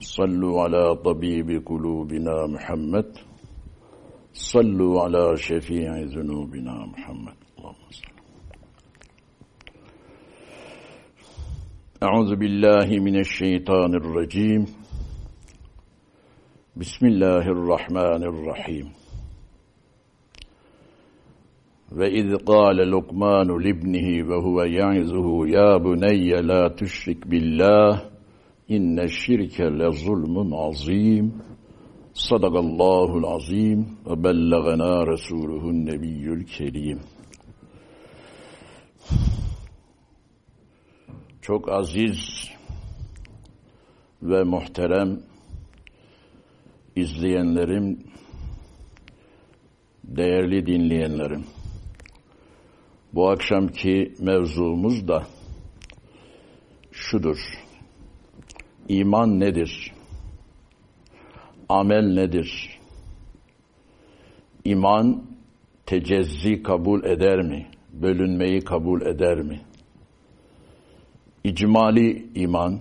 صلوا على طبيب قلوبنا محمد صلوا على شفيع ذنوبنا محمد اللهم صل أعوذ بالله من الشيطان الرجيم بسم الله الرحمن الرحيم وإذ قال لقمان لابنه وهو يعظه يا بني لا تشرك بالله inne şirke le zulmun azim sadakallahul azim ve bellegena resuluhun nebiyyül kerim çok aziz ve muhterem izleyenlerim, değerli dinleyenlerim. Bu akşamki mevzumuz da şudur. İman nedir? Amel nedir? İman tecezzi kabul eder mi? Bölünmeyi kabul eder mi? İcmali iman,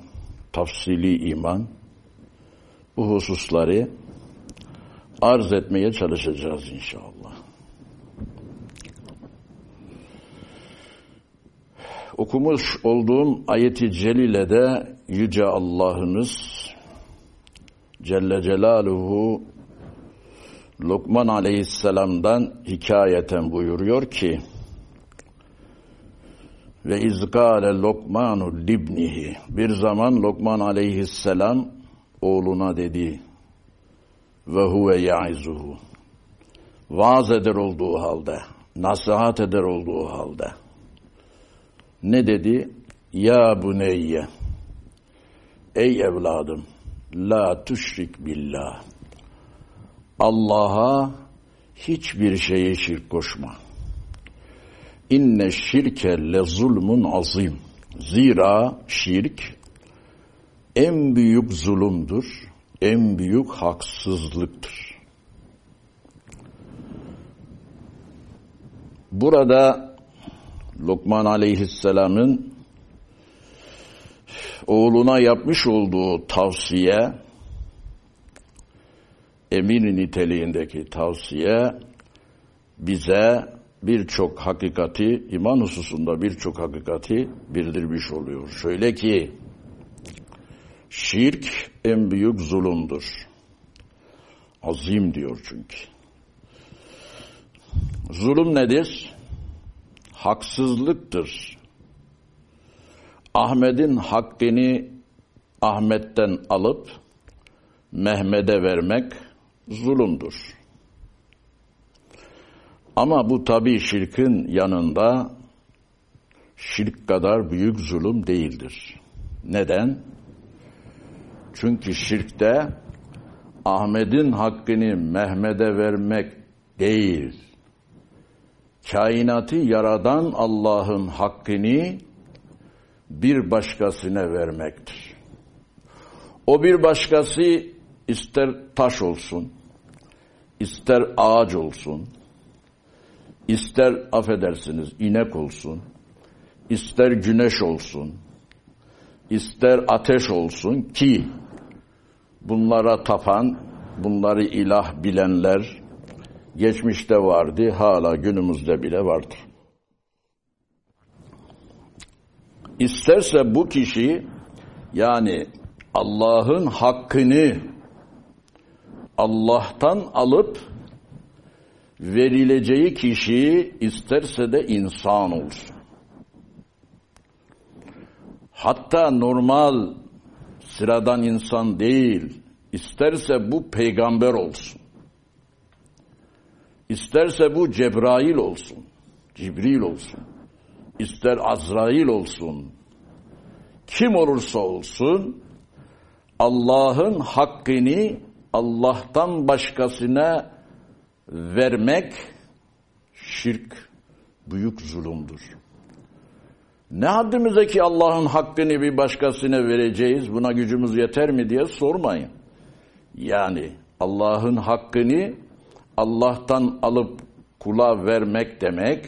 tafsili iman bu hususları arz etmeye çalışacağız inşallah. Okumuş olduğum ayeti celilede Yüce Allah'ımız Celle Celaluhu Lokman Aleyhisselam'dan hikayeten buyuruyor ki ve izgâle Lokmanu libnihi. Bir zaman Lokman Aleyhisselam oğluna dedi ve huve yaizuhu. Vaaz eder olduğu halde nasihat eder olduğu halde ne dedi? Ya buneyye Ey evladım la tüşrik billah Allah'a hiçbir şeye şirk koşma. İnne şirke le zulmun azim. Zira şirk en büyük zulümdür, en büyük haksızlıktır. Burada Lokman aleyhisselamın oğluna yapmış olduğu tavsiye emir niteliğindeki tavsiye bize birçok hakikati iman hususunda birçok hakikati bildirmiş oluyor. Şöyle ki şirk en büyük zulümdür. Azim diyor çünkü. Zulüm nedir? Haksızlıktır. Ahmet'in hakkını Ahmet'ten alıp Mehmet'e vermek zulümdür. Ama bu tabi şirkin yanında şirk kadar büyük zulüm değildir. Neden? Çünkü şirkte Ahmet'in hakkını Mehmet'e vermek değil, kainatı yaradan Allah'ın hakkını bir başkasına vermektir. O bir başkası ister taş olsun, ister ağaç olsun, ister affedersiniz inek olsun, ister güneş olsun, ister ateş olsun ki bunlara tapan, bunları ilah bilenler geçmişte vardı, hala günümüzde bile vardır. İsterse bu kişi yani Allah'ın hakkını Allah'tan alıp verileceği kişi isterse de insan olsun. Hatta normal sıradan insan değil, isterse bu peygamber olsun. İsterse bu Cebrail olsun, Cibril olsun, ister Azrail olsun, kim olursa olsun Allah'ın hakkını Allah'tan başkasına vermek şirk büyük zulümdür. Ne haddimize ki Allah'ın hakkını bir başkasına vereceğiz, buna gücümüz yeter mi diye sormayın. Yani Allah'ın hakkını Allah'tan alıp kula vermek demek,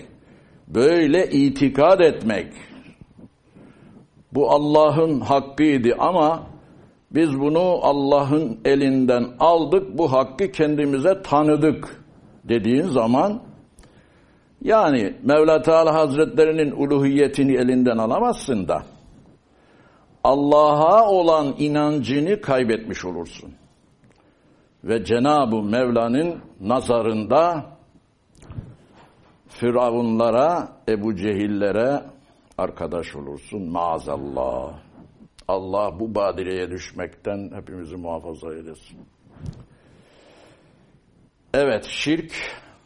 böyle itikad etmek. Bu Allah'ın hakkıydı ama biz bunu Allah'ın elinden aldık, bu hakkı kendimize tanıdık dediğin zaman yani Mevla Teala Hazretlerinin uluhiyetini elinden alamazsın da Allah'a olan inancını kaybetmiş olursun. Ve Cenab-ı Mevla'nın nazarında Firavunlara, Ebu Cehillere arkadaş olursun maazallah. Allah bu badireye düşmekten hepimizi muhafaza eylesin. Evet şirk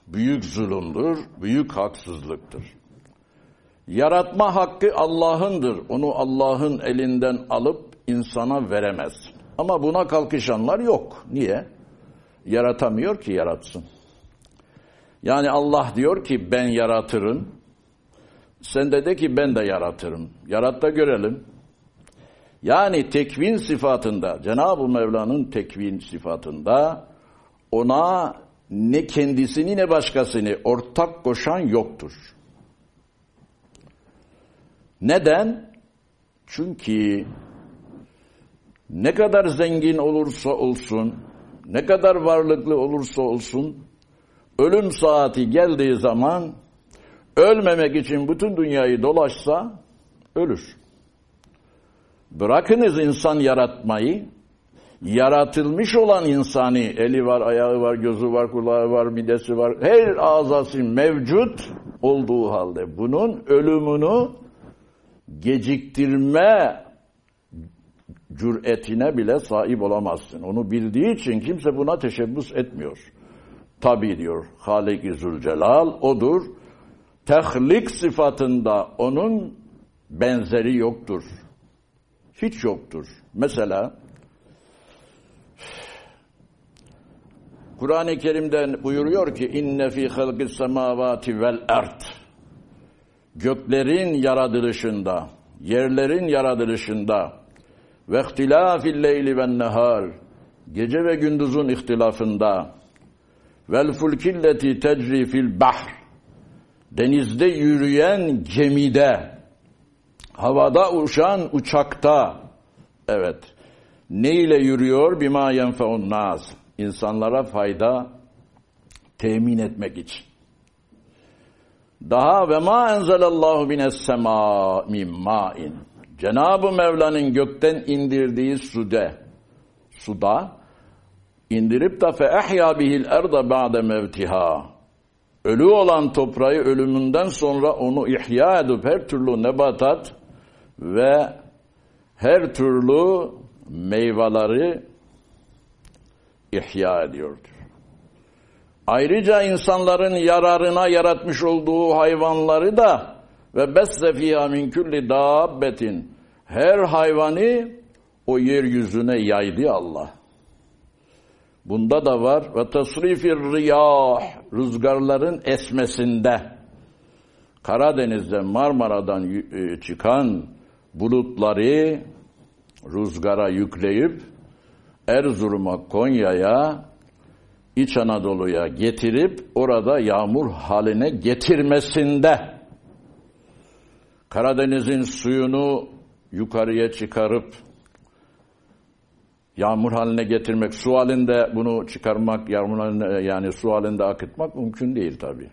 büyük zulümdür, büyük haksızlıktır. Yaratma hakkı Allah'ındır. Onu Allah'ın elinden alıp insana veremez. Ama buna kalkışanlar yok. Niye? Yaratamıyor ki yaratsın. Yani Allah diyor ki ben yaratırım. Sen de de ki ben de yaratırım. Yarat da görelim. Yani tekvin sıfatında, Cenab-ı Mevla'nın tekvin sıfatında ona ne kendisini ne başkasını ortak koşan yoktur. Neden? Çünkü ne kadar zengin olursa olsun, ne kadar varlıklı olursa olsun, ölüm saati geldiği zaman ölmemek için bütün dünyayı dolaşsa ölür. Bırakınız insan yaratmayı, yaratılmış olan insani, eli var, ayağı var, gözü var, kulağı var, midesi var, her azası mevcut olduğu halde bunun ölümünü geciktirme cüretine bile sahip olamazsın. Onu bildiği için kimse buna teşebbüs etmiyor. Tabi diyor Halik-i Zülcelal odur. Tehlik sıfatında onun benzeri yoktur. Hiç yoktur. Mesela Kur'an-ı Kerim'den buyuruyor ki inne fi halqis semavati vel ard göklerin yaratılışında, yerlerin yaratılışında ve ihtilafil leyli ve nehar. Gece ve gündüzün ihtilafında. Vel fulkilleti tecri fil bahr. Denizde yürüyen gemide. Havada uçan uçakta. Evet. Ne ile yürüyor? Bima yenfeun nas. İnsanlara fayda temin etmek için. Daha ve ma enzelallahu bines sema min ma'in Cenab-ı Mevla'nın gökten indirdiği sude suda indirip de fe ehya bihil erda ba'de mevtiha ölü olan toprağı ölümünden sonra onu ihya edip her türlü nebatat ve her türlü meyveleri ihya ediyordur. Ayrıca insanların yararına yaratmış olduğu hayvanları da ve besse fîhâ min külli dâbbetin her hayvanı o yeryüzüne yaydı Allah. Bunda da var. Ve tasrifir riyah rüzgarların esmesinde. Karadeniz'den Marmara'dan e, çıkan bulutları rüzgara yükleyip Erzurum'a, Konya'ya, İç Anadolu'ya getirip orada yağmur haline getirmesinde. Karadeniz'in suyunu yukarıya çıkarıp yağmur haline getirmek, su halinde bunu çıkarmak, yağmur haline, yani su halinde akıtmak mümkün değil tabi.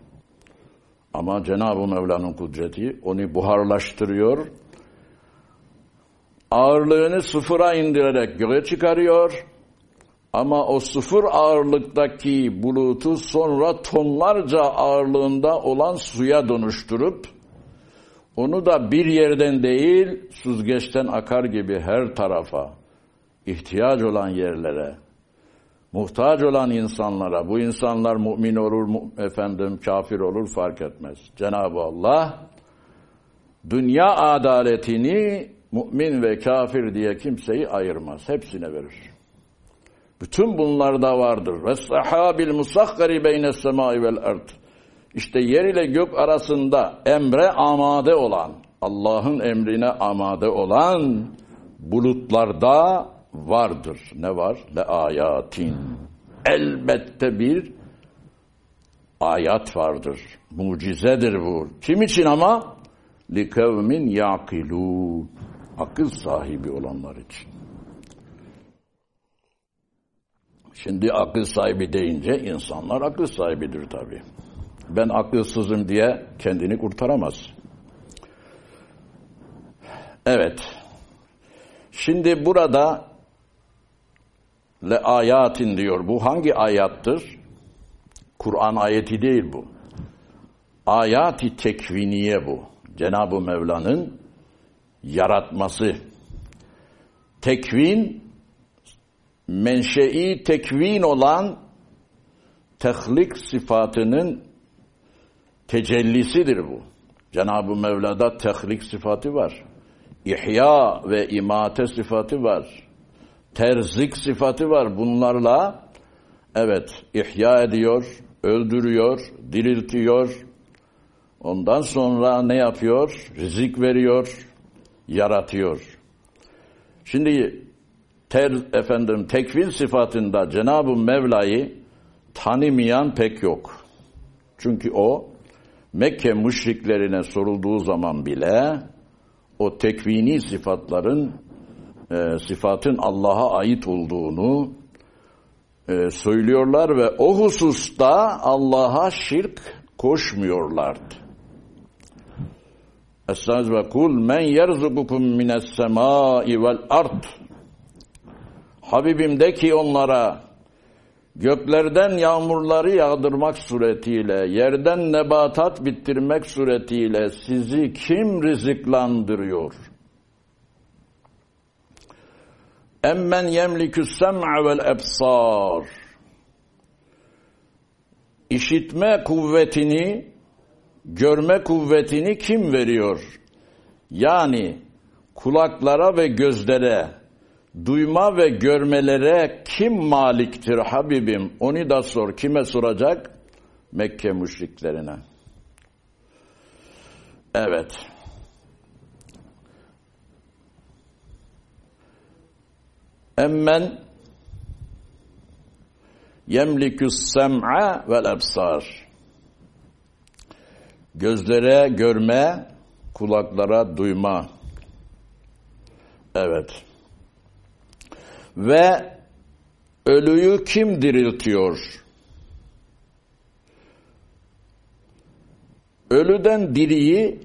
Ama Cenab-ı Mevla'nın kudreti onu buharlaştırıyor, ağırlığını sıfıra indirerek göğe çıkarıyor, ama o sıfır ağırlıktaki bulutu sonra tonlarca ağırlığında olan suya dönüştürüp onu da bir yerden değil süzgeçten akar gibi her tarafa ihtiyaç olan yerlere muhtaç olan insanlara bu insanlar mümin olur efendim kafir olur fark etmez. Cenab-ı Allah dünya adaletini mümin ve kafir diye kimseyi ayırmaz. Hepsine verir. Bütün bunlarda vardır. Ve sahabil musakkari beyne semai vel ard. İşte yer ile gök arasında emre amade olan, Allah'ın emrine amade olan bulutlarda vardır. Ne var? Le ayatin. Elbette bir ayat vardır. Mucizedir bu. Kim için ama? Li kavmin yakilu. Akıl sahibi olanlar için. Şimdi akıl sahibi deyince insanlar akıl sahibidir tabi. Ben akılsızım diye kendini kurtaramaz. Evet. Şimdi burada le ayatin diyor. Bu hangi ayattır? Kur'an ayeti değil bu. Ayati tekviniye bu. Cenab-ı Mevla'nın yaratması. Tekvin menşei tekvin olan tehlik sıfatının tecellisidir bu. Cenab-ı Mevla'da tehlik sıfatı var. İhya ve imate sıfatı var. Terzik sıfatı var. Bunlarla evet ihya ediyor, öldürüyor, diriltiyor. Ondan sonra ne yapıyor? Rizik veriyor, yaratıyor. Şimdi ter, efendim tekvin sıfatında Cenab-ı Mevla'yı tanımayan pek yok. Çünkü o Mekke müşriklerine sorulduğu zaman bile o tekvini sıfatların e, sıfatın Allah'a ait olduğunu e, söylüyorlar ve o hususta Allah'a şirk koşmuyorlardı. Estaiz ve kul men yerzukukum mines semai vel ard Habibim de ki onlara göklerden yağmurları yağdırmak suretiyle, yerden nebatat bittirmek suretiyle sizi kim rızıklandırıyor? Emmen yemlikü sem'a vel ebsar. İşitme kuvvetini, görme kuvvetini kim veriyor? Yani kulaklara ve gözlere, duyma ve görmelere kim maliktir Habibim? Onu da sor. Kime soracak? Mekke müşriklerine. Evet. Emmen yemlikü sem'a vel ebsar. Gözlere görme, kulaklara duyma. Evet. Ve ölüyü kim diriltiyor? Ölüden diriyi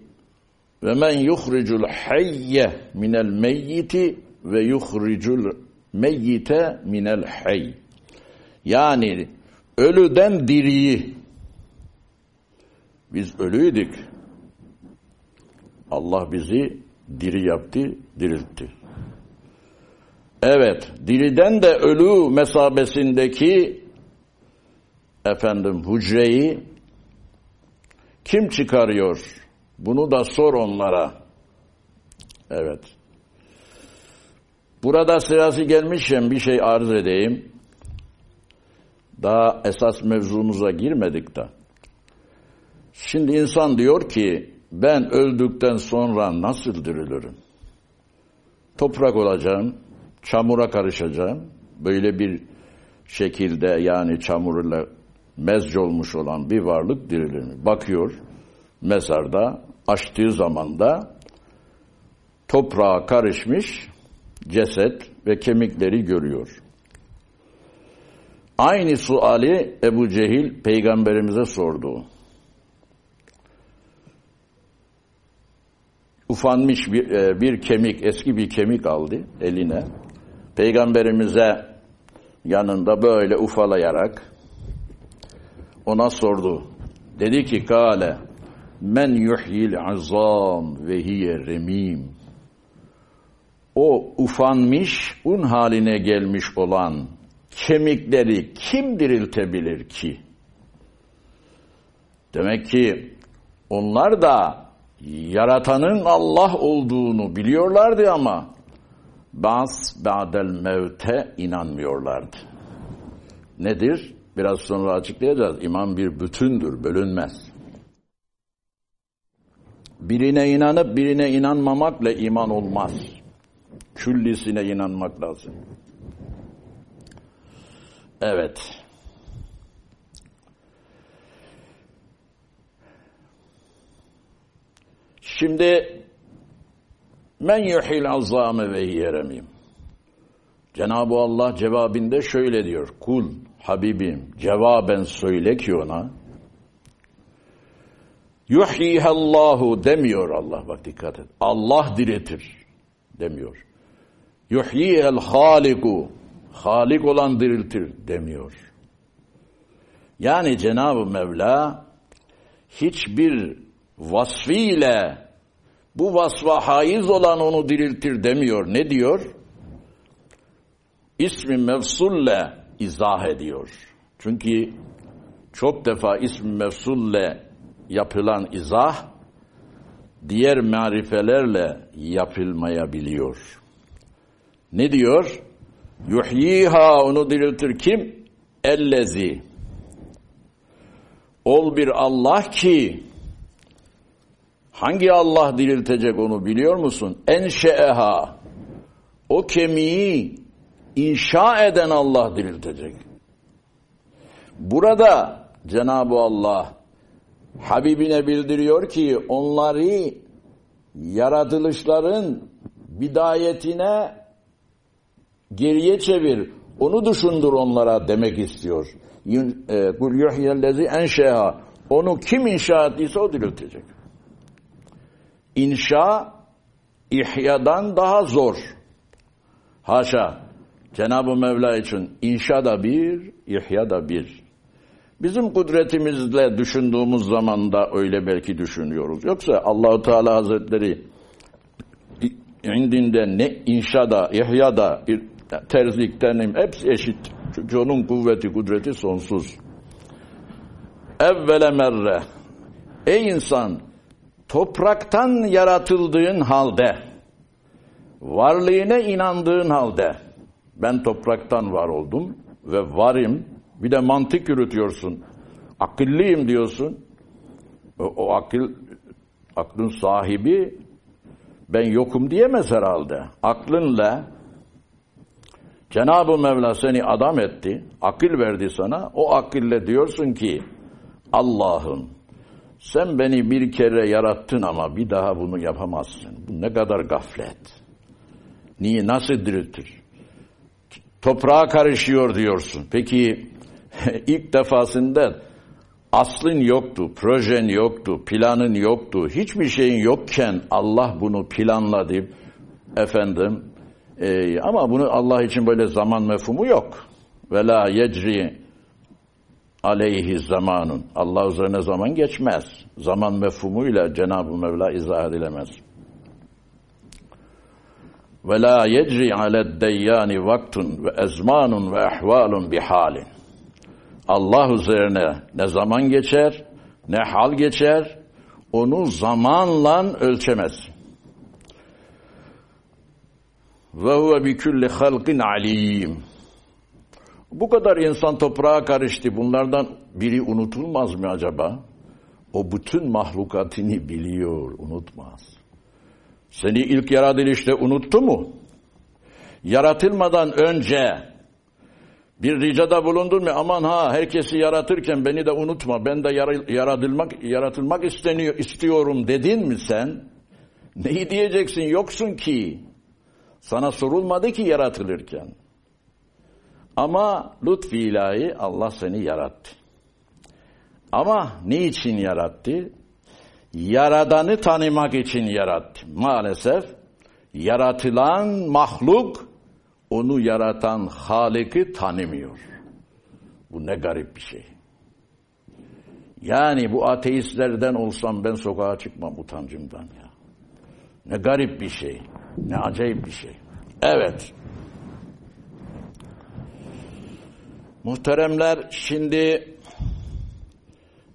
ve men yuhricul hayye minel meyyiti ve yuhricul meyyite minel hayy. Yani ölüden diriyi biz ölüydük. Allah bizi diri yaptı, diriltti. Evet, diriden de ölü mesabesindeki efendim hücreyi kim çıkarıyor? Bunu da sor onlara. Evet. Burada sırası gelmişken bir şey arz edeyim. Daha esas mevzumuza girmedik de. Şimdi insan diyor ki ben öldükten sonra nasıl dirilirim? Toprak olacağım, çamura karışacağım. Böyle bir şekilde yani çamurla mezc olmuş olan bir varlık dirilir mi? Bakıyor mezarda açtığı zaman da toprağa karışmış ceset ve kemikleri görüyor. Aynı suali Ebu Cehil peygamberimize sordu. Ufanmış bir, e, bir kemik, eski bir kemik aldı eline. Peygamberimize yanında böyle ufalayarak ona sordu. Dedi ki kale men yuhyil azam ve hiye remim. O ufanmış, un haline gelmiş olan kemikleri kim diriltebilir ki? Demek ki onlar da yaratanın Allah olduğunu biliyorlardı ama bas ba'del mevte inanmıyorlardı. nedir? Biraz sonra açıklayacağız. İman bir bütündür, bölünmez. Birine inanıp birine inanmamakla iman olmaz. Küllisine inanmak lazım. Evet. Şimdi men yuhil azame ve yeremim. Cenab-ı Allah cevabinde şöyle diyor. Kul Habibim cevaben söyle ki ona Yuhyihallahu demiyor Allah bak dikkat et. Allah diriltir demiyor. Yuhyihel haliku Halik olan diriltir demiyor. Yani Cenab-ı Mevla hiçbir vasfiyle bu vasfa haiz olan onu diriltir demiyor. Ne diyor? İsmi mevsulle izah ediyor. Çünkü çok defa ismi mevsulle yapılan izah diğer marifelerle yapılmayabiliyor. Ne diyor? Yuhyiha onu diriltir kim? Ellezi. Ol bir Allah ki hangi Allah diriltecek onu biliyor musun? Enşe'eha. O kemiği inşa eden Allah diriltecek. Burada Cenab-ı Allah Habibine bildiriyor ki onları yaratılışların bidayetine geriye çevir. Onu düşündür onlara demek istiyor. Kul yuhyellezi enşeha. Onu kim inşa ettiyse o diriltecek. İnşa ihyadan daha zor. Haşa. Cenab-ı Mevla için inşa da bir, ihya da bir. Bizim kudretimizle düşündüğümüz zaman da öyle belki düşünüyoruz. Yoksa Allahu Teala Hazretleri indinde ne inşa da, ihya da, terzliktenim hepsi eşit. Çünkü onun kuvveti, kudreti sonsuz. Evvele merre. Ey insan, topraktan yaratıldığın halde, varlığına inandığın halde, ben topraktan var oldum ve varım, bir de mantık yürütüyorsun, akıllıyım diyorsun, o, o akıl, aklın sahibi ben yokum diyemez herhalde. Aklınla Cenab-ı Mevla seni adam etti, akıl verdi sana. O akılle diyorsun ki Allah'ım sen beni bir kere yarattın ama bir daha bunu yapamazsın. Bu ne kadar gaflet. Niye, nasıl diriltir? Toprağa karışıyor diyorsun. Peki ilk defasında aslın yoktu, projen yoktu, planın yoktu, hiçbir şeyin yokken Allah bunu planladı. Efendim, ee, ama bunu Allah için böyle zaman mefhumu yok. Ve la yecri aleyhi zamanun. Allah üzerine zaman geçmez. Zaman mefhumuyla Cenab-ı Mevla izah edilemez. Ve la yecri aled deyyani vaktun ve ezmanun ve ehvalun bihalin. Allah üzerine ne zaman geçer, ne hal geçer, onu zamanla ölçemez. Ve huve bi kulli halqin alim. Bu kadar insan toprağa karıştı. Bunlardan biri unutulmaz mı acaba? O bütün mahlukatini biliyor, unutmaz. Seni ilk yaratılışta unuttu mu? Yaratılmadan önce bir ricada bulundun mu? Aman ha herkesi yaratırken beni de unutma. Ben de yaratılmak yaratılmak isteniyor istiyorum dedin mi sen? Neyi diyeceksin? Yoksun ki. Sana sorulmadı ki yaratılırken. Ama lütfi ilahi Allah seni yarattı. Ama niçin yarattı? Yaradanı tanımak için yarattı. Maalesef yaratılan mahluk onu yaratan Halik'i tanımıyor. Bu ne garip bir şey. Yani bu ateistlerden olsam ben sokağa çıkmam utancımdan ya. Ne garip bir şey. Ne acayip bir şey. Evet. Muhteremler şimdi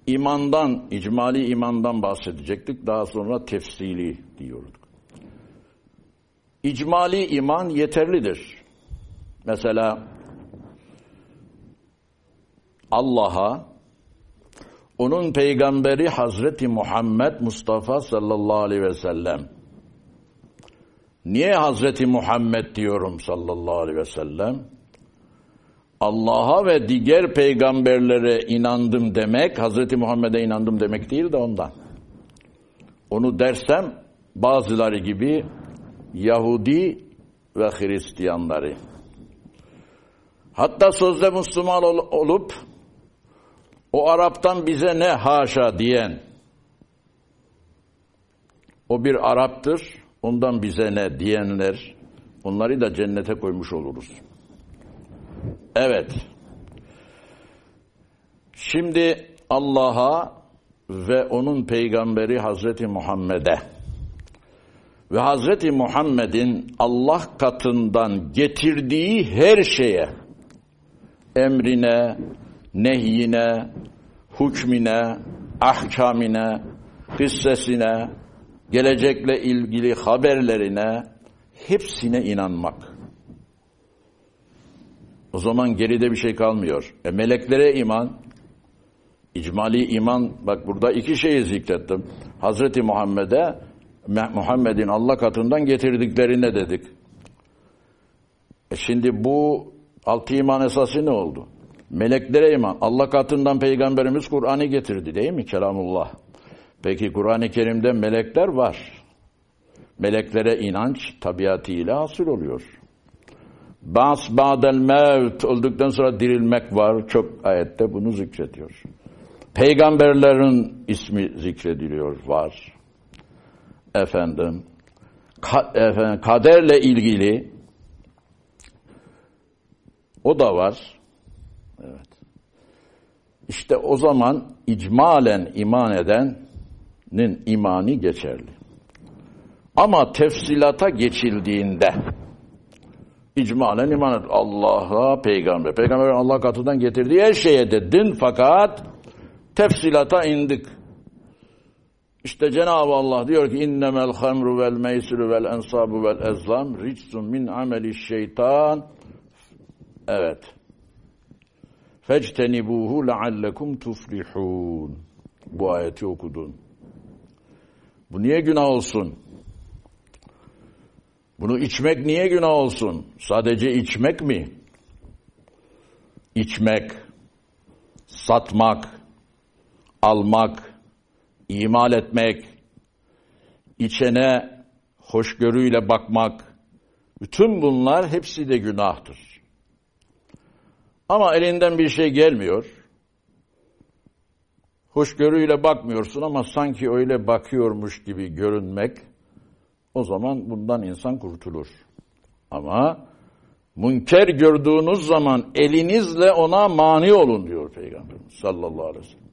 imandan, icmali imandan bahsedecektik. Daha sonra tefsili diyorduk. İcmali iman yeterlidir. Mesela Allah'a, onun peygamberi Hazreti Muhammed Mustafa sallallahu aleyhi ve sellem. Niye Hazreti Muhammed diyorum sallallahu aleyhi ve sellem? Allah'a ve diğer peygamberlere inandım demek, Hazreti Muhammed'e inandım demek değil de ondan. Onu dersem bazıları gibi Yahudi ve Hristiyanları. Hatta sözde Müslüman olup o Arap'tan bize ne haşa diyen o bir Arap'tır ondan bize ne diyenler onları da cennete koymuş oluruz. Evet. Şimdi Allah'a ve onun peygamberi Hazreti Muhammed'e ve Hazreti Muhammed'in Allah katından getirdiği her şeye emrine, nehyine, hükmine, ahkamine, hissesine, gelecekle ilgili haberlerine hepsine inanmak. O zaman geride bir şey kalmıyor. E meleklere iman, icmali iman, bak burada iki şeyi zikrettim. Hazreti Muhammed'e, Muhammed'in Allah katından getirdiklerine dedik. E şimdi bu altı iman esası ne oldu? Meleklere iman. Allah katından peygamberimiz Kur'an'ı getirdi değil mi? Kelamullah. Peki Kur'an-ı Kerim'de melekler var. Meleklere inanç tabiatıyla hasıl oluyor. Bas ba'del mevt öldükten sonra dirilmek var. Çok ayette bunu zikrediyor. Peygamberlerin ismi zikrediliyor var. Efendim, ka, efendim kaderle ilgili o da var. Evet. İşte o zaman icmalen iman edenin imani geçerli. Ama tefsilata geçildiğinde icmalen iman et. Allah'a peygamber. Peygamber Allah katından getirdiği her şeye dedin fakat tefsilata indik. İşte Cenab-ı Allah diyor ki innemel hamru vel meysiru vel ensabu vel ezlam ricsun min ameli şeytan. Evet. Fectenibuhu leallekum tuflihun. Bu ayeti okudun. Bu niye günah olsun? Bunu içmek niye günah olsun? Sadece içmek mi? İçmek, satmak, almak, imal etmek, içene hoşgörüyle bakmak, bütün bunlar hepsi de günahtır. Ama elinden bir şey gelmiyor. Hoşgörüyle bakmıyorsun ama sanki öyle bakıyormuş gibi görünmek, o zaman bundan insan kurtulur. Ama münker gördüğünüz zaman elinizle ona mani olun diyor Peygamberimiz sallallahu aleyhi ve sellem.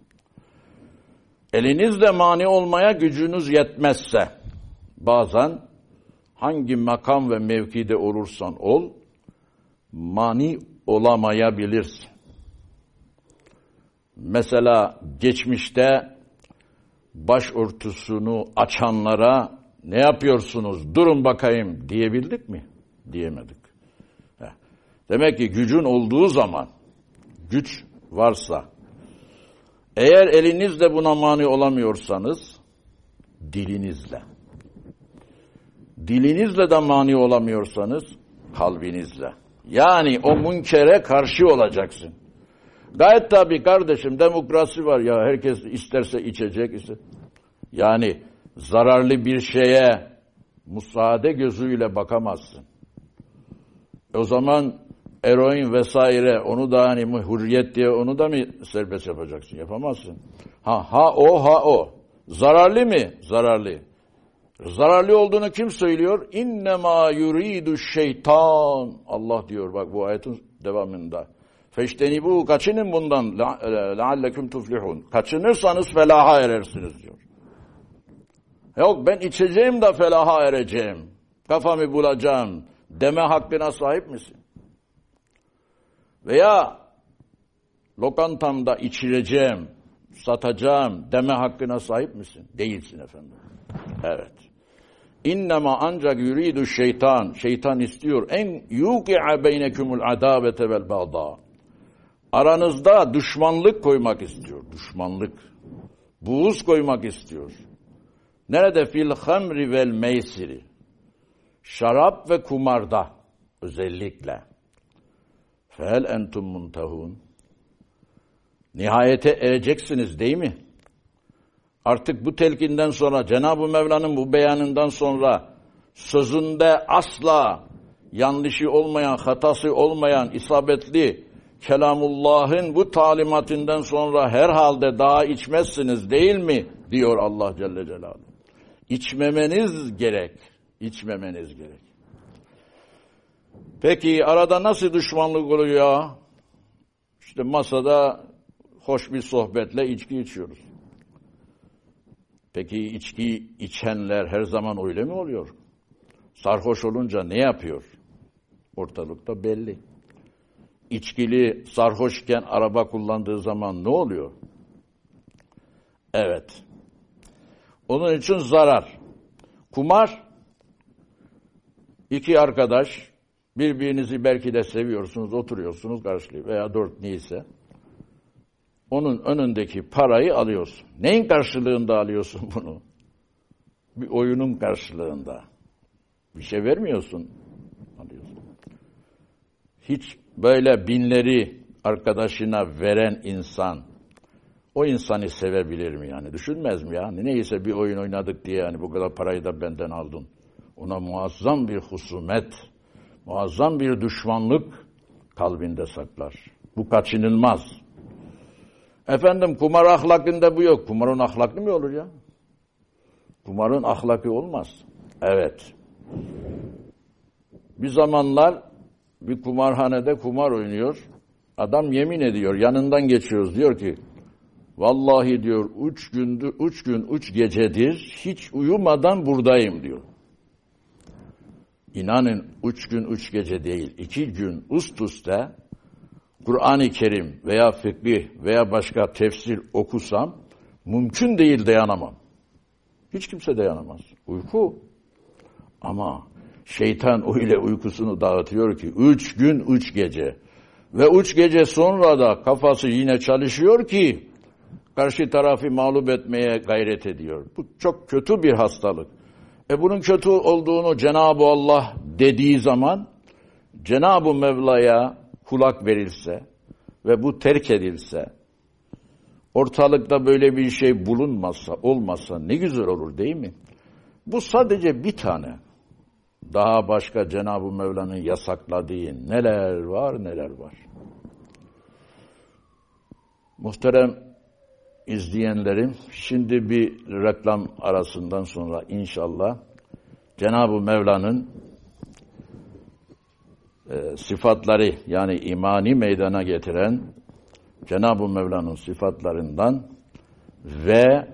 Elinizle mani olmaya gücünüz yetmezse bazen hangi makam ve mevkide olursan ol mani olamayabilirsin. Mesela geçmişte başörtüsünü açanlara ne yapıyorsunuz durun bakayım diyebildik mi? Diyemedik. Demek ki gücün olduğu zaman güç varsa eğer elinizle buna mani olamıyorsanız dilinizle dilinizle de mani olamıyorsanız kalbinizle yani o münkere karşı olacaksın. Gayet tabi kardeşim demokrasi var ya herkes isterse içecek ise. Yani zararlı bir şeye müsaade gözüyle bakamazsın. O zaman eroin vesaire onu da hani hürriyet diye onu da mı serbest yapacaksın? Yapamazsın. Ha ha o ha o. Zararlı mı? Zararlı. Zararlı olduğunu kim söylüyor? İnnemâ yuridu şeytan. Allah diyor bak bu ayetin devamında. Feştenibu kaçının bundan lealleküm tuflihun. Kaçınırsanız felaha erersiniz diyor. Yok ben içeceğim de felaha ereceğim. Kafamı bulacağım. Deme hakkına sahip misin? Veya lokantamda içireceğim, satacağım deme hakkına sahip misin? Değilsin efendim. Evet. İnnema ancak yuridu şeytan. Şeytan istiyor. En yuki'a beynekumul adavete vel bağda. aranızda düşmanlık koymak istiyor. Düşmanlık. Buğuz koymak istiyor. Nerede? Fil hamri vel meysiri. Şarap ve kumarda özellikle. Fel entum muntahun. Nihayete ereceksiniz değil mi? Artık bu telkinden sonra Cenab-ı Mevla'nın bu beyanından sonra sözünde asla yanlışı olmayan, hatası olmayan, isabetli kelamullahın bu talimatından sonra herhalde daha içmezsiniz değil mi? diyor Allah Celle Celaluhu. İçmemeniz gerek. İçmemeniz gerek. Peki arada nasıl düşmanlık oluyor? İşte masada hoş bir sohbetle içki içiyoruz. Peki içki içenler her zaman öyle mi oluyor? Sarhoş olunca ne yapıyor? Ortalıkta belli. İçkili sarhoşken araba kullandığı zaman ne oluyor? Evet. Onun için zarar. Kumar, iki arkadaş, birbirinizi belki de seviyorsunuz, oturuyorsunuz karşılığı veya dört neyse. Onun önündeki parayı alıyorsun. Neyin karşılığında alıyorsun bunu? Bir oyunun karşılığında. Bir şey vermiyorsun. Alıyorsun. Hiç böyle binleri arkadaşına veren insan o insanı sevebilir mi yani? Düşünmez mi ya? Neyse bir oyun oynadık diye yani bu kadar parayı da benden aldın. Ona muazzam bir husumet, muazzam bir düşmanlık kalbinde saklar. Bu kaçınılmaz. Efendim kumar ahlakında bu yok. Kumarın ahlaklı mı olur ya? Kumarın ahlakı olmaz. Evet. Bir zamanlar bir kumarhanede kumar oynuyor. Adam yemin ediyor, yanından geçiyoruz. Diyor ki, vallahi diyor, üç gündür, üç gün, üç gecedir hiç uyumadan buradayım diyor. İnanın üç gün, üç gece değil, iki gün üst üste Kur'an-ı Kerim veya fıkıh veya başka tefsir okusam mümkün değil dayanamam. Hiç kimse dayanamaz. Uyku. Ama şeytan öyle uykusunu dağıtıyor ki üç gün üç gece ve üç gece sonra da kafası yine çalışıyor ki karşı tarafı mağlup etmeye gayret ediyor. Bu çok kötü bir hastalık. E bunun kötü olduğunu Cenab-ı Allah dediği zaman Cenab-ı Mevla'ya kulak verilse ve bu terk edilse ortalıkta böyle bir şey bulunmazsa olmazsa ne güzel olur değil mi? Bu sadece bir tane. Daha başka Cenab-ı Mevla'nın yasakladığı neler var neler var. Muhterem izleyenlerim, şimdi bir reklam arasından sonra inşallah Cenab-ı Mevla'nın e, sıfatları yani imani meydana getiren Cenab-ı Mevla'nın sıfatlarından ve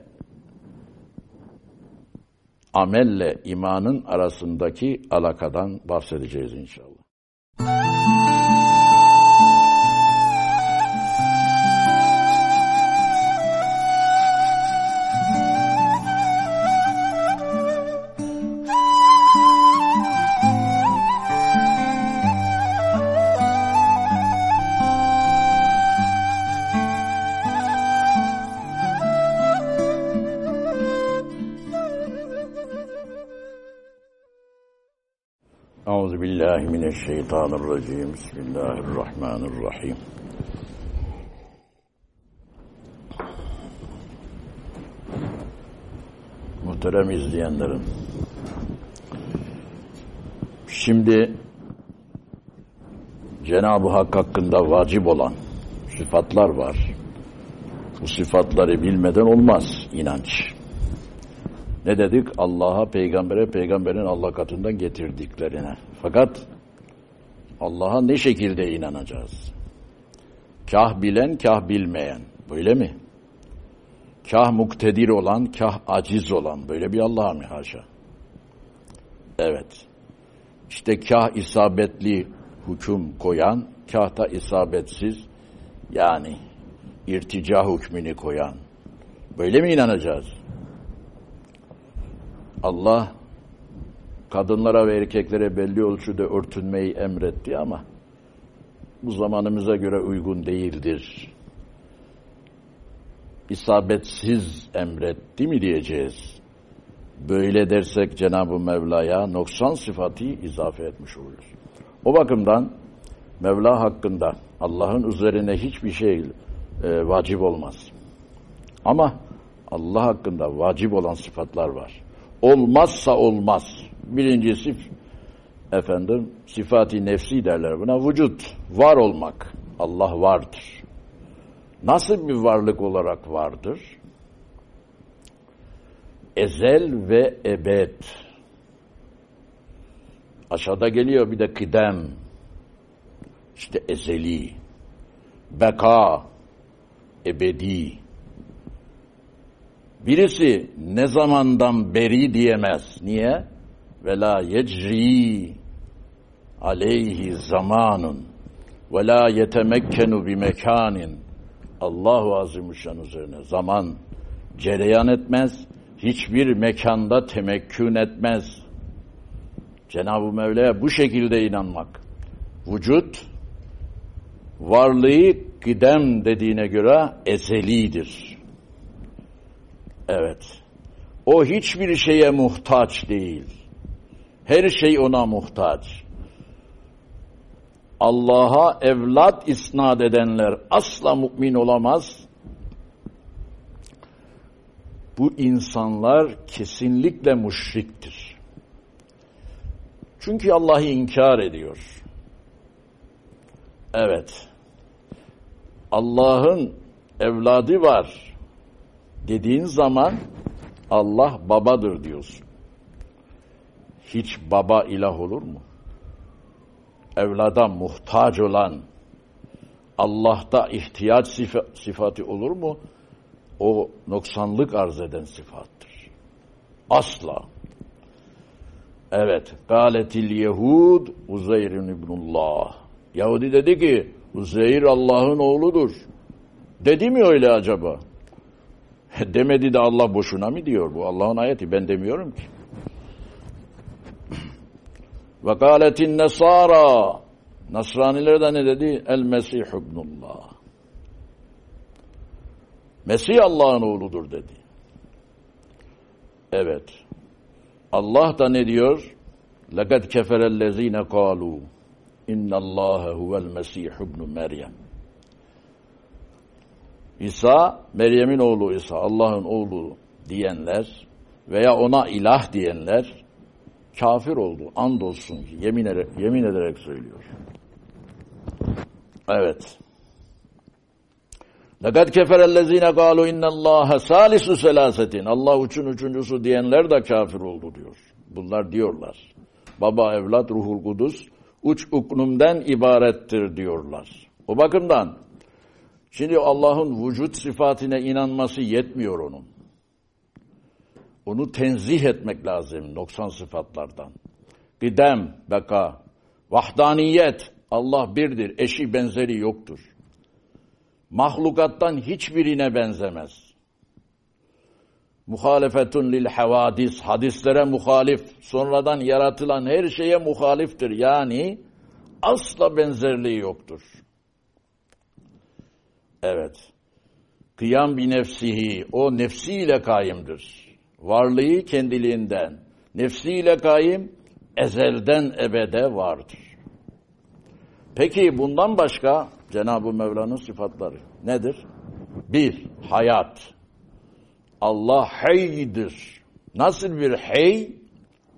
amelle imanın arasındaki alakadan bahsedeceğiz inşallah. Euzu billahi mineşşeytanirracim. Bismillahirrahmanirrahim. Muhterem izleyenlerim. Şimdi Cenab-ı Hak hakkında vacip olan sıfatlar var. Bu sıfatları bilmeden olmaz inanç. Ne dedik? Allah'a, peygambere, peygamberin Allah katından getirdiklerine. Fakat Allah'a ne şekilde inanacağız? Kah bilen, kah bilmeyen. Böyle mi? Kah muktedir olan, kah aciz olan. Böyle bir Allah mı haşa? Evet. İşte kah isabetli hüküm koyan, kah da isabetsiz yani irtica hükmünü koyan. Böyle mi inanacağız? Allah kadınlara ve erkeklere belli ölçüde örtünmeyi emretti ama bu zamanımıza göre uygun değildir. İsabetsiz emretti mi diyeceğiz. Böyle dersek Cenab-ı Mevla'ya noksan sıfatı izafe etmiş oluruz. O bakımdan Mevla hakkında Allah'ın üzerine hiçbir şey e, vacip olmaz. Ama Allah hakkında vacip olan sıfatlar var. Olmazsa olmaz. Birincisi efendim sifati nefsi derler buna. Vücut, var olmak. Allah vardır. Nasıl bir varlık olarak vardır? Ezel ve ebed. Aşağıda geliyor bir de kıdem. İşte ezeli. Beka. Ebedi. Birisi ne zamandan beri diyemez. Niye? Ve la yecri aleyhi zamanun ve la yetemekkenu bi mekanin Allahu Azimüşşan üzerine zaman cereyan etmez, hiçbir mekanda temekkün etmez. Cenab-ı Mevla'ya bu şekilde inanmak. Vücut, varlığı gidem dediğine göre ezelidir. Evet. O hiçbir şeye muhtaç değil. Her şey ona muhtaç. Allah'a evlat isnat edenler asla mümin olamaz. Bu insanlar kesinlikle müşriktir. Çünkü Allah'ı inkar ediyor. Evet. Allah'ın evladı var dediğin zaman Allah babadır diyorsun. Hiç baba ilah olur mu? evlada muhtaç olan Allah'ta ihtiyaç sıfatı olur mu? O noksanlık arz eden sıfattır. Asla. Evet. Galetil Yehud Uzeyr'in ibnullah. Yahudi dedi ki Uzeyr Allah'ın oğludur. Dedi mi öyle acaba? Demedi de Allah boşuna mı diyor bu? Allah'ın ayeti ben demiyorum ki. Ve kâletin nesara Nasraniler de ne dedi? El Mesih ibnullah. Mesih Allah'ın oğludur dedi. Evet. Allah da ne diyor? لَقَدْ كَفَرَ الَّذ۪ينَ قَالُوا اِنَّ اللّٰهَ هُوَ الْمَس۪يحُ ibn Meryem. İsa, Meryem'in oğlu İsa, Allah'ın oğlu diyenler veya ona ilah diyenler kafir oldu. Andolsun ki yemin, ederek, yemin ederek söylüyor. Evet. لَقَدْ كَفَرَ الَّذ۪ينَ قَالُوا اِنَّ اللّٰهَ سَالِسُ سَلَاسَةٍ Allah üçün üçüncüsü diyenler de kafir oldu diyor. Bunlar diyorlar. Baba, evlat, ruhul kudüs uç uknumden ibarettir diyorlar. O bakımdan şimdi Allah'ın vücut sıfatine inanması yetmiyor onun. Onu tenzih etmek lazım 90 sıfatlardan. Gidem, beka, vahdaniyet, Allah birdir, eşi benzeri yoktur. Mahlukattan hiçbirine benzemez. Muhalefetun lil havadis, hadislere muhalif, sonradan yaratılan her şeye muhaliftir. Yani asla benzerliği yoktur. Evet. Kıyam bir nefsihi, o nefsiyle kayımdır varlığı kendiliğinden, nefsiyle kaim, ezelden ebede vardır. Peki bundan başka Cenab-ı Mevla'nın sıfatları nedir? Bir, hayat. Allah heydir. Nasıl bir hey?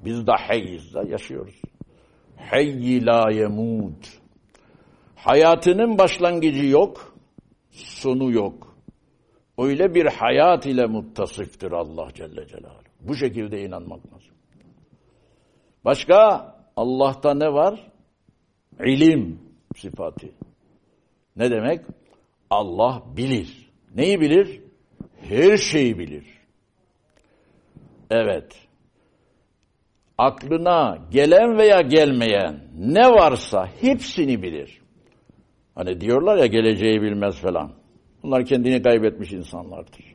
Biz de heyiz de yaşıyoruz. Heyyi la yemut. Hayatının başlangıcı yok, sonu yok. Öyle bir hayat ile muttasıftır Allah Celle Celaluhu. Bu şekilde inanmak lazım. Başka Allah'ta ne var? İlim sıfatı. Ne demek? Allah bilir. Neyi bilir? Her şeyi bilir. Evet. Aklına gelen veya gelmeyen ne varsa hepsini bilir. Hani diyorlar ya geleceği bilmez falan. Bunlar kendini kaybetmiş insanlardır.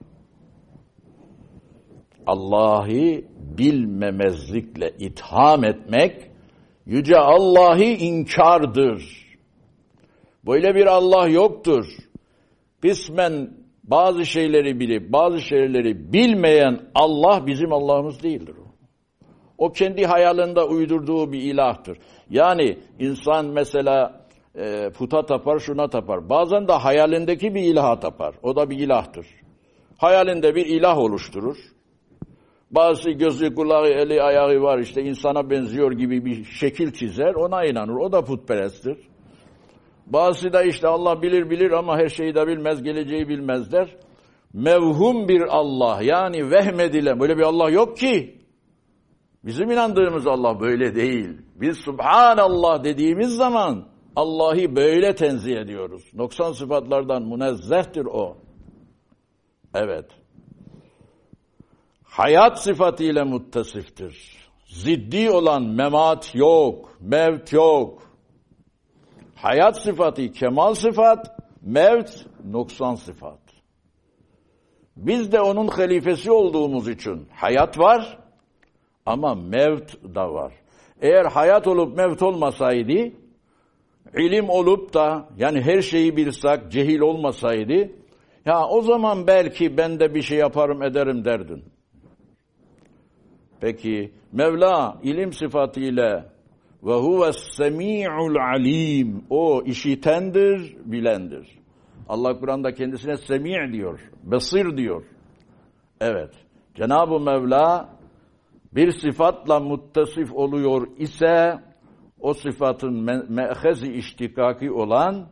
Allah'ı bilmemezlikle itham etmek, yüce Allah'ı inkardır. Böyle bir Allah yoktur. Kısmen bazı şeyleri bilip bazı şeyleri bilmeyen Allah bizim Allah'ımız değildir. O kendi hayalinde uydurduğu bir ilahtır. Yani insan mesela e, puta tapar, şuna tapar. Bazen de hayalindeki bir ilaha tapar. O da bir ilahtır. Hayalinde bir ilah oluşturur. Bazı gözü, kulağı, eli, ayağı var işte insana benziyor gibi bir şekil çizer. Ona inanır. O da putperesttir. Bazısı da işte Allah bilir bilir ama her şeyi de bilmez, geleceği bilmez der. Mevhum bir Allah yani vehmedilen böyle bir Allah yok ki. Bizim inandığımız Allah böyle değil. Biz Subhanallah dediğimiz zaman Allah'ı böyle tenzih ediyoruz. Noksan sıfatlardan münezzehtir o. Evet. Hayat sıfatıyla muttasiftir. Ziddi olan memat yok, mevt yok. Hayat sıfatı kemal sıfat, mevt noksan sıfat. Biz de onun halifesi olduğumuz için hayat var ama mevt da var. Eğer hayat olup mevt olmasaydı, ilim olup da yani her şeyi bilsek cehil olmasaydı, ya o zaman belki ben de bir şey yaparım ederim derdin. Peki Mevla ilim sıfatıyla ve huve semi'ul alim. O işitendir, bilendir. Allah Kur'an'da kendisine semi' diyor, besir diyor. Evet. Cenab-ı Mevla bir sıfatla muttasif oluyor ise o sıfatın me'hezi iştikaki olan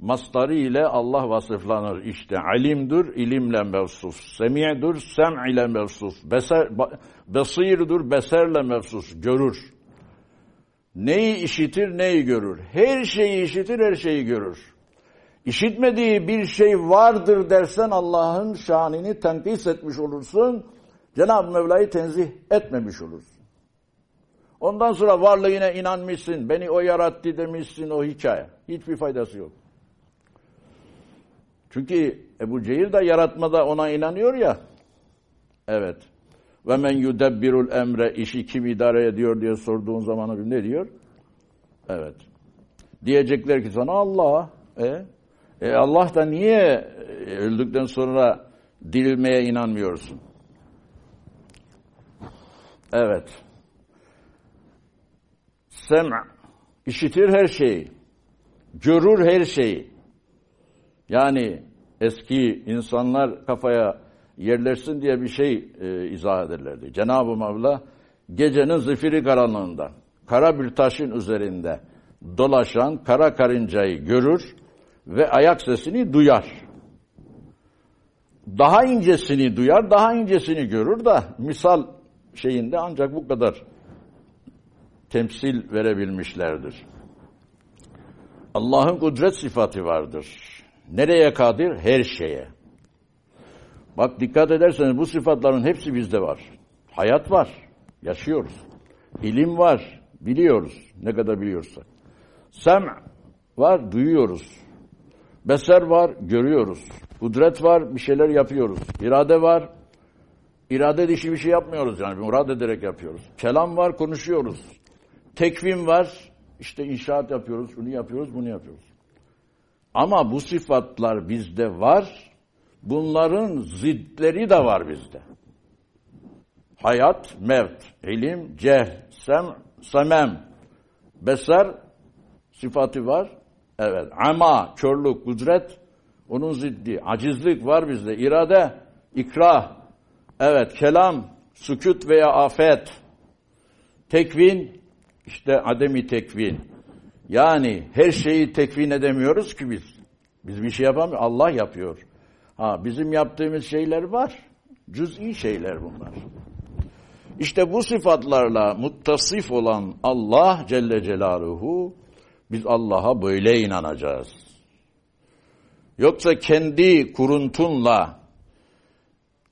mastarı ile Allah vasıflanır. İşte alimdur, ilimle mevsuf. Semi'dur, sem' ile mevsuf. Beser, besirdur, beserle mevsuf. Görür. Neyi işitir, neyi görür. Her şeyi işitir, her şeyi görür. İşitmediği bir şey vardır dersen Allah'ın şanını tenkis etmiş olursun. Cenab-ı Mevla'yı tenzih etmemiş olursun. Ondan sonra varlığına inanmışsın, beni o yarattı demişsin o hikaye. Hiçbir faydası yok. Çünkü Ebu Cehil de yaratmada ona inanıyor ya. Evet. Ve men yudebbirul emre işi kim idare ediyor diye sorduğun zaman ne diyor? Evet. Diyecekler ki sana Allah. E, e Allah da niye öldükten sonra dirilmeye inanmıyorsun? Evet. Sem işitir her şeyi. Görür her şeyi. Yani eski insanlar kafaya yerleşsin diye bir şey e, izah ederlerdi. Cenab-ı Mevla gecenin zifiri karanlığında kara bir taşın üzerinde dolaşan kara karıncayı görür ve ayak sesini duyar. Daha incesini duyar, daha incesini görür da misal şeyinde ancak bu kadar temsil verebilmişlerdir. Allah'ın kudret sıfatı vardır. Nereye kadir? Her şeye. Bak dikkat ederseniz bu sıfatların hepsi bizde var. Hayat var, yaşıyoruz. İlim var, biliyoruz ne kadar biliyorsak. Sem var, duyuyoruz. Beser var, görüyoruz. Kudret var, bir şeyler yapıyoruz. İrade var, irade dışı bir şey yapmıyoruz yani. Murad ederek yapıyoruz. Kelam var, konuşuyoruz. Tekvim var, işte inşaat yapıyoruz, bunu yapıyoruz, bunu yapıyoruz. Ama bu sıfatlar bizde var, Bunların zidleri de var bizde. Hayat, mevt, ilim, cehl, sem, semem, beser sıfatı var. Evet, ama, körlük, kudret, onun ziddi. Acizlik var bizde. İrade, ikrah, evet, kelam, sükut veya afet, tekvin, işte ademi tekvin. Yani her şeyi tekvin edemiyoruz ki biz. Biz bir şey yapamıyoruz. Allah yapıyor. Ha, bizim yaptığımız şeyler var. Cüz'i şeyler bunlar. İşte bu sıfatlarla muttasif olan Allah Celle Celaluhu biz Allah'a böyle inanacağız. Yoksa kendi kuruntunla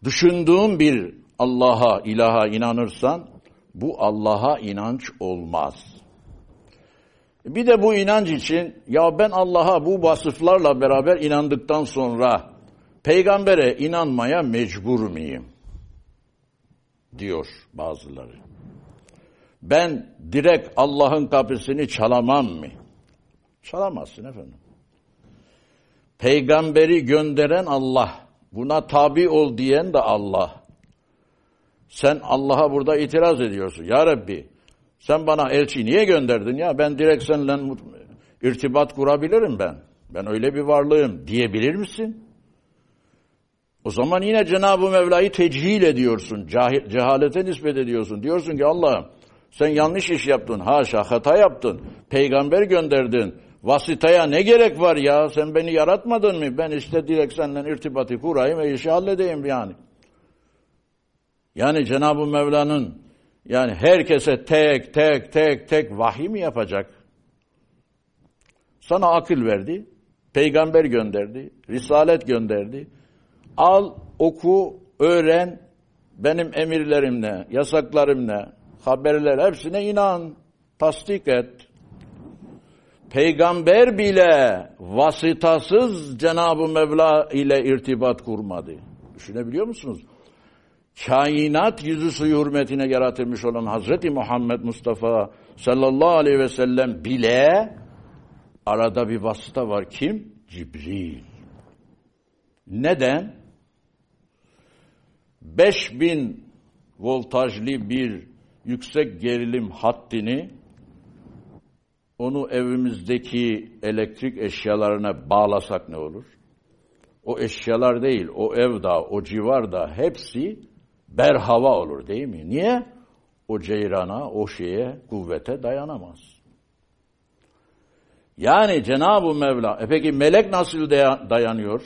düşündüğün bir Allah'a, ilaha inanırsan bu Allah'a inanç olmaz. Bir de bu inanç için ya ben Allah'a bu vasıflarla beraber inandıktan sonra peygambere inanmaya mecbur muyum? Diyor bazıları. Ben direkt Allah'ın kapısını çalamam mı? Çalamazsın efendim. Peygamberi gönderen Allah. Buna tabi ol diyen de Allah. Sen Allah'a burada itiraz ediyorsun. Ya Rabbi sen bana elçi niye gönderdin ya? Ben direkt seninle irtibat kurabilirim ben. Ben öyle bir varlığım diyebilir misin? O zaman yine Cenab-ı Mevla'yı techil ediyorsun. Cahil, cehalete nispet ediyorsun. Diyorsun ki Allah'ım sen yanlış iş yaptın. Haşa hata yaptın. Peygamber gönderdin. Vasitaya ne gerek var ya? Sen beni yaratmadın mı? Ben işte direkt seninle irtibatı kurayım ve işi halledeyim yani. Yani Cenab-ı Mevla'nın yani herkese tek tek tek tek vahiy mi yapacak? Sana akıl verdi, peygamber gönderdi, risalet gönderdi. Al, oku, öğren, benim emirlerimle, yasaklarımla, haberler hepsine inan, tasdik et. Peygamber bile vasıtasız Cenab-ı Mevla ile irtibat kurmadı. Düşünebiliyor musunuz? Kainat yüzü suyu hürmetine yaratılmış olan Hazreti Muhammed Mustafa sallallahu aleyhi ve sellem bile arada bir vasıta var. Kim? Cibril. Neden? 5000 voltajlı bir yüksek gerilim hattini onu evimizdeki elektrik eşyalarına bağlasak ne olur? O eşyalar değil, o evda, o civarda hepsi berhava olur değil mi? Niye? O ceyrana, o şeye, kuvvete dayanamaz. Yani Cenab-ı Mevla, e peki melek nasıl dayanıyor?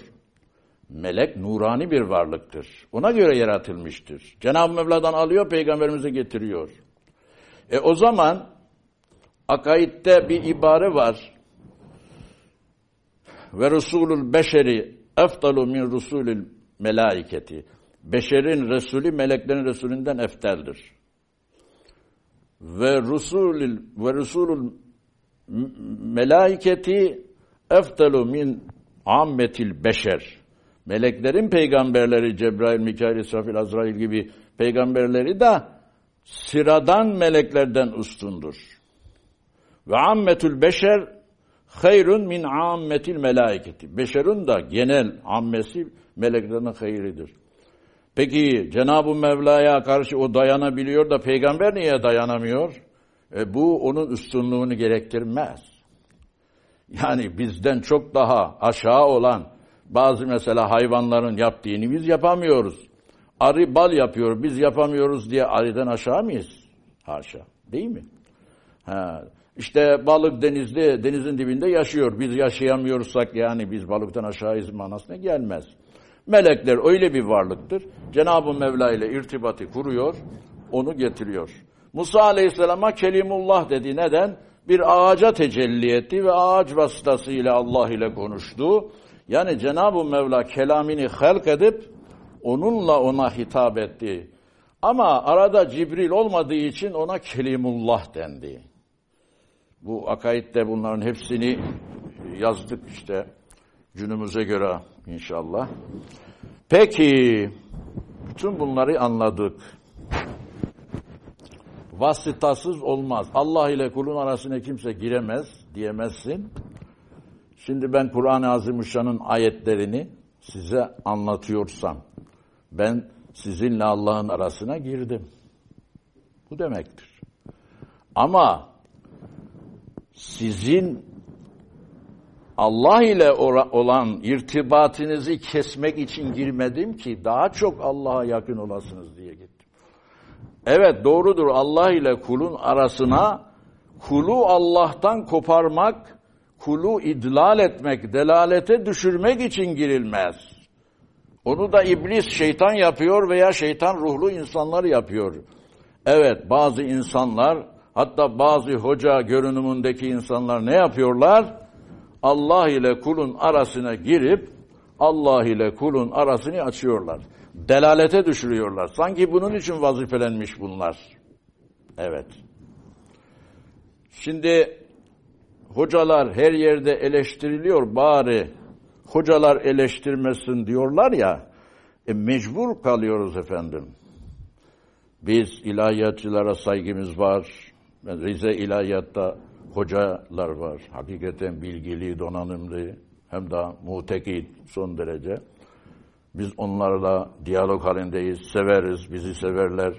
Melek nurani bir varlıktır. Ona göre yaratılmıştır. Cenab-ı Mevla'dan alıyor, peygamberimize getiriyor. E o zaman akaidde bir ibare var. Ve Resulül beşeri eftalu min Resulül melaiketi. Beşerin Resulü meleklerin Resulünden efteldir. Ve Resulül ve Resulül melaiketi eftalu min ammetil beşer. Meleklerin peygamberleri Cebrail, Mikail, İsrafil, Azrail gibi peygamberleri de sıradan meleklerden ustundur. Ve ammetül beşer hayrun min ammetil melaiketi. Beşerun da genel ammesi meleklerin hayridir. Peki Cenab-ı Mevla'ya karşı o dayanabiliyor da peygamber niye dayanamıyor? E bu onun üstünlüğünü gerektirmez. Yani bizden çok daha aşağı olan bazı mesela hayvanların yaptığını biz yapamıyoruz. Arı bal yapıyor, biz yapamıyoruz diye arıdan aşağı mıyız? Haşa. Değil mi? Ha. İşte balık denizde, denizin dibinde yaşıyor. Biz yaşayamıyorsak yani biz balıktan aşağıyız manasına gelmez. Melekler öyle bir varlıktır. Cenab-ı Mevla ile irtibatı kuruyor, onu getiriyor. Musa Aleyhisselam'a Kelimullah dedi. Neden? Bir ağaca tecelli etti ve ağaç vasıtasıyla Allah ile konuştu. Yani Cenab-ı Mevla kelamini halk edip onunla ona hitap etti. Ama arada Cibril olmadığı için ona Kelimullah dendi. Bu akaidde bunların hepsini yazdık işte günümüze göre inşallah. Peki bütün bunları anladık. Vasıtasız olmaz. Allah ile kulun arasına kimse giremez diyemezsin. Şimdi ben Kur'an-ı Azimüşşan'ın ayetlerini size anlatıyorsam ben sizinle Allah'ın arasına girdim. Bu demektir. Ama sizin Allah ile olan irtibatınızı kesmek için girmedim ki daha çok Allah'a yakın olasınız diye gittim. Evet doğrudur Allah ile kulun arasına kulu Allah'tan koparmak, kulu idlal etmek, delalete düşürmek için girilmez. Onu da iblis, şeytan yapıyor veya şeytan ruhlu insanlar yapıyor. Evet bazı insanlar hatta bazı hoca görünümündeki insanlar ne yapıyorlar? Allah ile kulun arasına girip Allah ile kulun arasını açıyorlar. Delalete düşürüyorlar. Sanki bunun için vazifelenmiş bunlar. Evet. Şimdi hocalar her yerde eleştiriliyor bari hocalar eleştirmesin diyorlar ya e, mecbur kalıyoruz efendim. Biz ilahiyatçılara saygımız var. Rize ilahiyatta hocalar var. Hakikaten bilgili, donanımlı. hem de mutekid son derece. Biz onlarla diyalog halindeyiz, severiz, bizi severler.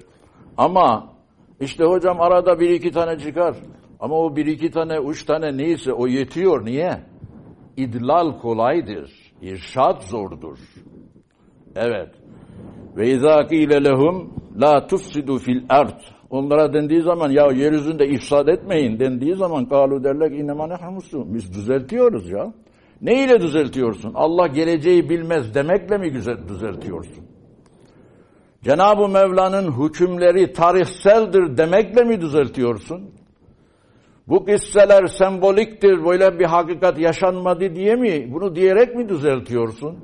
Ama işte hocam arada bir iki tane çıkar. Ama o bir iki tane, üç tane neyse o yetiyor. Niye? İdlal kolaydır. İrşad zordur. Evet. Ve izâ kîle lehum la tufsidu fil ard. Onlara dendiği zaman ya yeryüzünde ifsad etmeyin dendiği zaman kalu derler ki innemâ nehmusun. Biz düzeltiyoruz ya. Ne ile düzeltiyorsun? Allah geleceği bilmez demekle mi düzeltiyorsun? Cenab-ı Mevla'nın hükümleri tarihseldir demekle mi düzeltiyorsun? Bu kisseler semboliktir, böyle bir hakikat yaşanmadı diye mi, bunu diyerek mi düzeltiyorsun?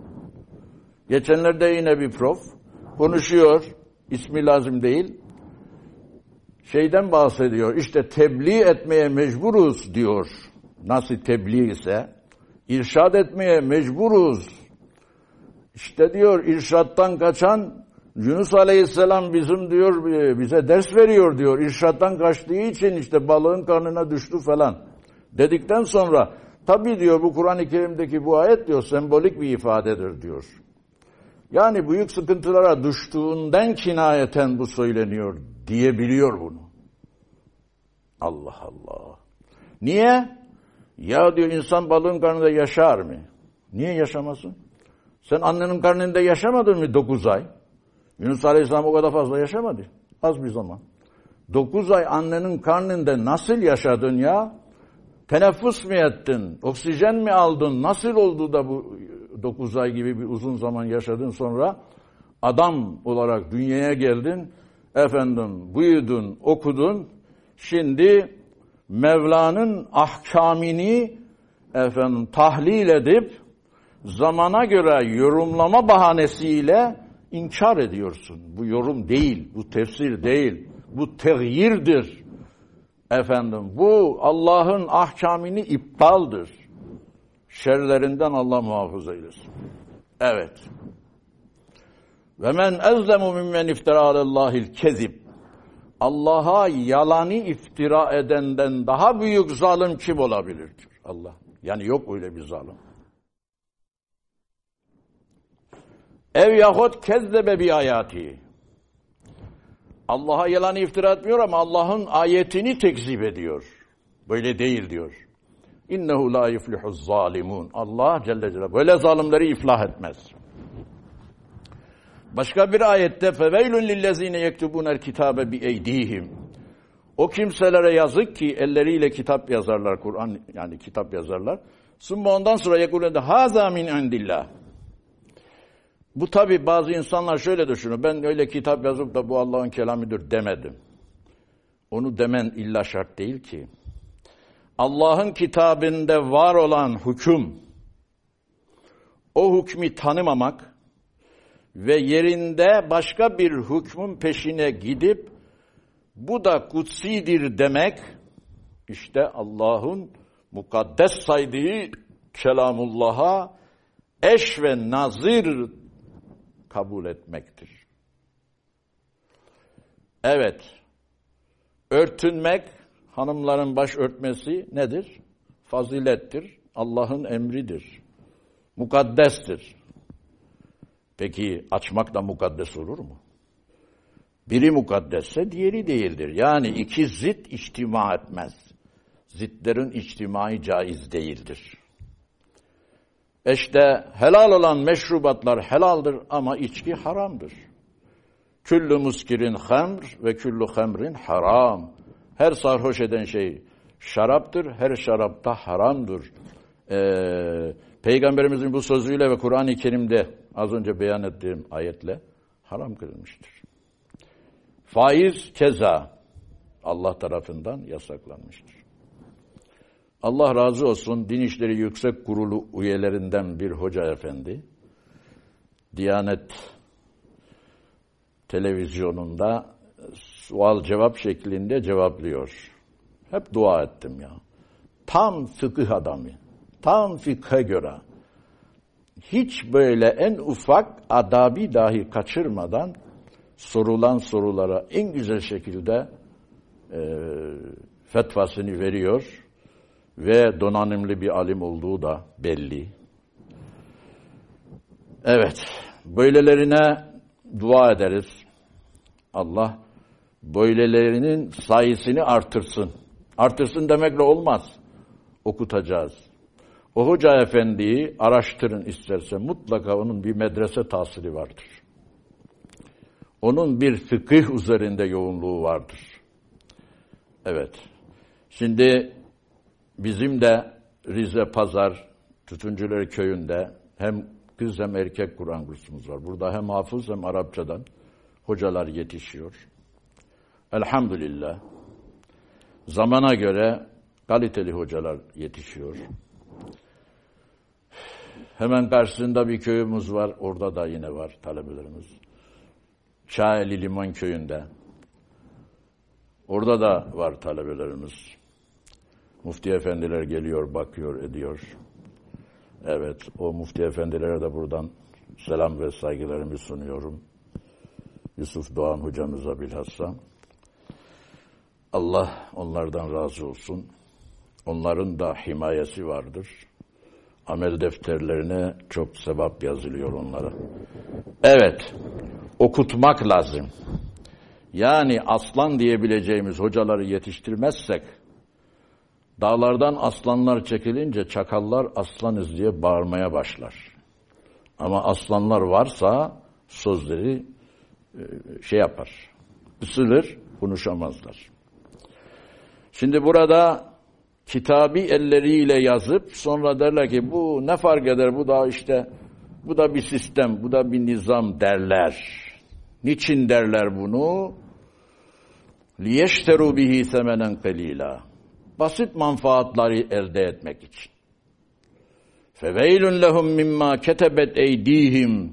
Geçenlerde yine bir prof konuşuyor, ismi lazım değil, şeyden bahsediyor, işte tebliğ etmeye mecburuz diyor. Nasıl tebliğ ise, irşad etmeye mecburuz. İşte diyor, irşattan kaçan Yunus Aleyhisselam bizim diyor bize ders veriyor diyor. İrşattan kaçtığı için işte balığın karnına düştü falan. Dedikten sonra tabi diyor bu Kur'an-ı Kerim'deki bu ayet diyor sembolik bir ifadedir diyor. Yani büyük sıkıntılara düştüğünden kinayeten bu söyleniyor diyebiliyor bunu. Allah Allah. Niye? Ya diyor insan balığın karnında yaşar mı? Niye yaşamasın? Sen annenin karnında yaşamadın mı dokuz ay? Yunus Aleyhisselam o kadar fazla yaşamadı. Az bir zaman. Dokuz ay annenin karnında nasıl yaşadın ya? Teneffüs mi ettin? Oksijen mi aldın? Nasıl oldu da bu dokuz ay gibi bir uzun zaman yaşadın sonra adam olarak dünyaya geldin. Efendim büyüdün, okudun. Şimdi Mevla'nın ahkamini efendim tahlil edip zamana göre yorumlama bahanesiyle inkar ediyorsun. Bu yorum değil, bu tefsir değil, bu teğyirdir. Efendim bu Allah'ın ahkamini iptaldır. Şerlerinden Allah muhafaza eylesin. Evet. Ve men ezlemu mimmen iftira alallahil kezib. Allah'a yalanı iftira edenden daha büyük zalim kim olabilir? Allah. Yani yok öyle bir zalim. Ev yahut kezzebe bir ayati. Allah'a yalan iftira etmiyor ama Allah'ın ayetini tekzip ediyor. Böyle değil diyor. İnnehu la yuflihu zalimun. Allah Celle Celaluhu böyle zalimleri iflah etmez. Başka bir ayette feveylun lillezine yektubunel kitabe bi eydihim. O kimselere yazık ki elleriyle kitap yazarlar Kur'an yani kitap yazarlar. Sümme ondan sonra yekulende haza min indillah. Bu tabi bazı insanlar şöyle düşünüyor. Ben öyle kitap yazıp da bu Allah'ın kelamıdır demedim. Onu demen illa şart değil ki. Allah'ın kitabında var olan hüküm, o hükmü tanımamak ve yerinde başka bir hükmün peşine gidip bu da kutsidir demek, işte Allah'ın mukaddes saydığı kelamullah'a eş ve nazir kabul etmektir. Evet, örtünmek, hanımların baş örtmesi nedir? Fazilettir, Allah'ın emridir, mukaddestir. Peki açmak da mukaddes olur mu? Biri mukaddesse diğeri değildir. Yani iki zıt içtima etmez. Zıtlerin içtimai caiz değildir. İşte helal olan meşrubatlar helaldir ama içki haramdır. Küllü muskirin hamr ve küllü hamrin haram. Her sarhoş eden şey şaraptır, her şarapta haramdır. Ee, Peygamberimizin bu sözüyle ve Kur'an-ı Kerim'de az önce beyan ettiğim ayetle haram kılınmıştır. Faiz keza Allah tarafından yasaklanmıştır. Allah razı olsun Din İşleri Yüksek Kurulu üyelerinden bir hoca efendi Diyanet televizyonunda sual cevap şeklinde cevaplıyor. Hep dua ettim ya. Tam fıkıh adamı. Tam fıkha göre. Hiç böyle en ufak adabi dahi kaçırmadan sorulan sorulara en güzel şekilde e, fetvasını veriyor ve donanımlı bir alim olduğu da belli. Evet, böylelerine dua ederiz. Allah böylelerinin sayısını artırsın. Artırsın demekle olmaz. Okutacağız. O hoca efendiyi araştırın isterse mutlaka onun bir medrese tahsili vardır. Onun bir fıkıh üzerinde yoğunluğu vardır. Evet. Şimdi bizim de Rize Pazar Tütüncüler Köyü'nde hem kız hem erkek Kur'an kursumuz var. Burada hem hafız hem Arapçadan hocalar yetişiyor. Elhamdülillah. Zamana göre kaliteli hocalar yetişiyor. Hemen karşısında bir köyümüz var. Orada da yine var talebelerimiz. Çayeli Liman köyünde. Orada da var talebelerimiz. Mufti efendiler geliyor, bakıyor, ediyor. Evet, o mufti efendilere de buradan selam ve saygılarımı sunuyorum. Yusuf Doğan hocamıza bilhassa. Allah onlardan razı olsun. Onların da himayesi vardır. Amel defterlerine çok sevap yazılıyor onlara. Evet, okutmak lazım. Yani aslan diyebileceğimiz hocaları yetiştirmezsek, dağlardan aslanlar çekilince çakallar aslanız diye bağırmaya başlar. Ama aslanlar varsa sözleri e, şey yapar, ısılır, konuşamazlar. Şimdi burada kitabı elleriyle yazıp sonra derler ki bu ne fark eder bu da işte bu da bir sistem, bu da bir nizam derler. Niçin derler bunu? لِيَشْتَرُوا bihi ثَمَنًا قَلِيلًا Basit manfaatları elde etmek için. فَوَيْلٌ لَهُمْ مِمَّا كَتَبَتْ اَيْد۪يهِمْ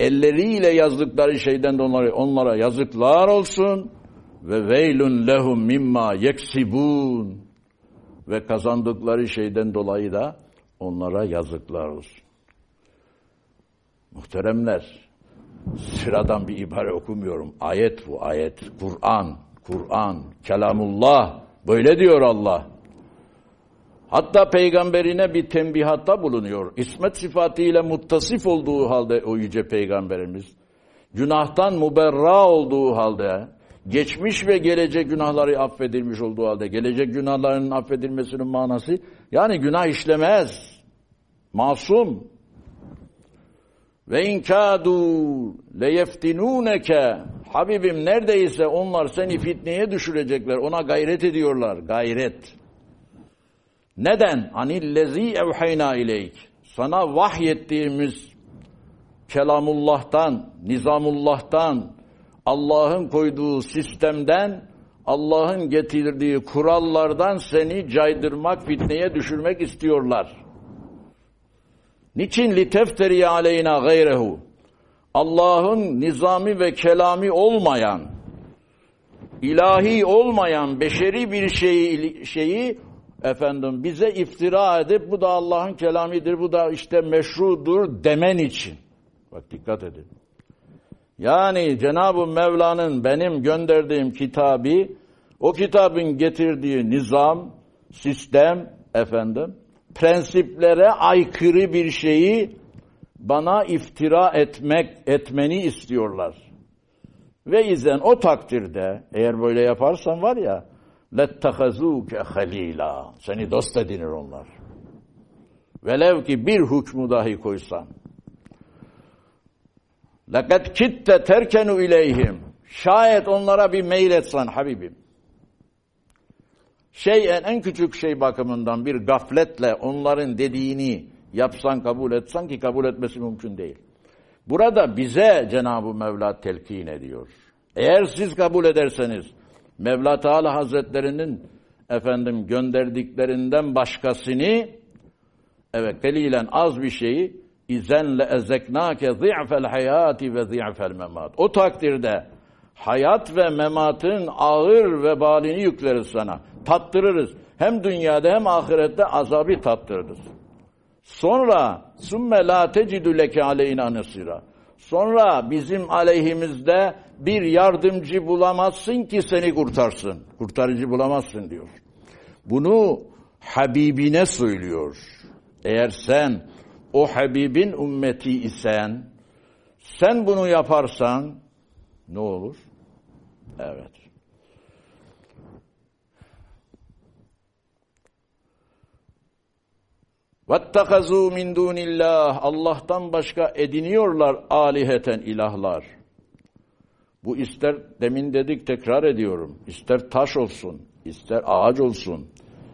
Elleriyle yazdıkları şeyden de onlara, onlara yazıklar olsun. Ve veylun lehum mimma yeksibun ve kazandıkları şeyden dolayı da onlara yazıklar olsun. Muhteremler, sıradan bir ibare okumuyorum. Ayet bu ayet. Kur'an, Kur'an, kelamullah. Böyle diyor Allah. Hatta peygamberine bir tembihatta bulunuyor. İsmet sıfatıyla muttasif olduğu halde o yüce peygamberimiz, günahtan muberra olduğu halde, geçmiş ve gelecek günahları affedilmiş olduğu halde, gelecek günahların affedilmesinin manası, yani günah işlemez, masum. Ve inkâdû leyeftinûneke Habibim neredeyse onlar seni fitneye düşürecekler. Ona gayret ediyorlar. Gayret. Neden? Anillezî evhayna ileyk. Sana vahyettiğimiz kelamullah'tan, nizamullah'tan, Allah'ın koyduğu sistemden, Allah'ın getirdiği kurallardan seni caydırmak, fitneye düşürmek istiyorlar. Niçin litefteri aleyna gayrehu? Allah'ın nizami ve kelami olmayan, ilahi olmayan beşeri bir şeyi, şeyi efendim bize iftira edip bu da Allah'ın kelamidir, bu da işte meşrudur demen için. Bak dikkat edin. Yani Cenab-ı Mevla'nın benim gönderdiğim kitabı, o kitabın getirdiği nizam, sistem, efendim, prensiplere aykırı bir şeyi bana iftira etmek etmeni istiyorlar. Ve izen o takdirde eğer böyle yaparsan var ya lettehazuke halila seni dost edinir onlar. Velev ki bir hükmü dahi koysan. Lekad kitte terkenu ileyhim. Şayet onlara bir mail etsen Habibim. Şeyen en küçük şey bakımından bir gafletle onların dediğini yapsan kabul etsen ki kabul etmesi mümkün değil. Burada bize Cenab-ı Mevla telkin ediyor. Eğer siz kabul ederseniz Mevla Teala Hazretlerinin efendim gönderdiklerinden başkasını evet delilen az bir şeyi izenle ezeknake zi'fel hayati ve zi'fel memat. O takdirde hayat ve mematın ağır ve balini yükleriz sana. Tattırırız. Hem dünyada hem ahirette azabı tattırırız. Sonra sümme la tecidü leke aleyna nasira. Sonra bizim aleyhimizde bir yardımcı bulamazsın ki seni kurtarsın. Kurtarıcı bulamazsın diyor. Bunu Habibine söylüyor. Eğer sen o Habibin ümmeti isen, Sen bunu yaparsan ne olur? Evet. وَاتَّخَذُوا min dunillah Allah'tan başka ediniyorlar aliheten ilahlar. Bu ister demin dedik tekrar ediyorum. İster taş olsun, ister ağaç olsun,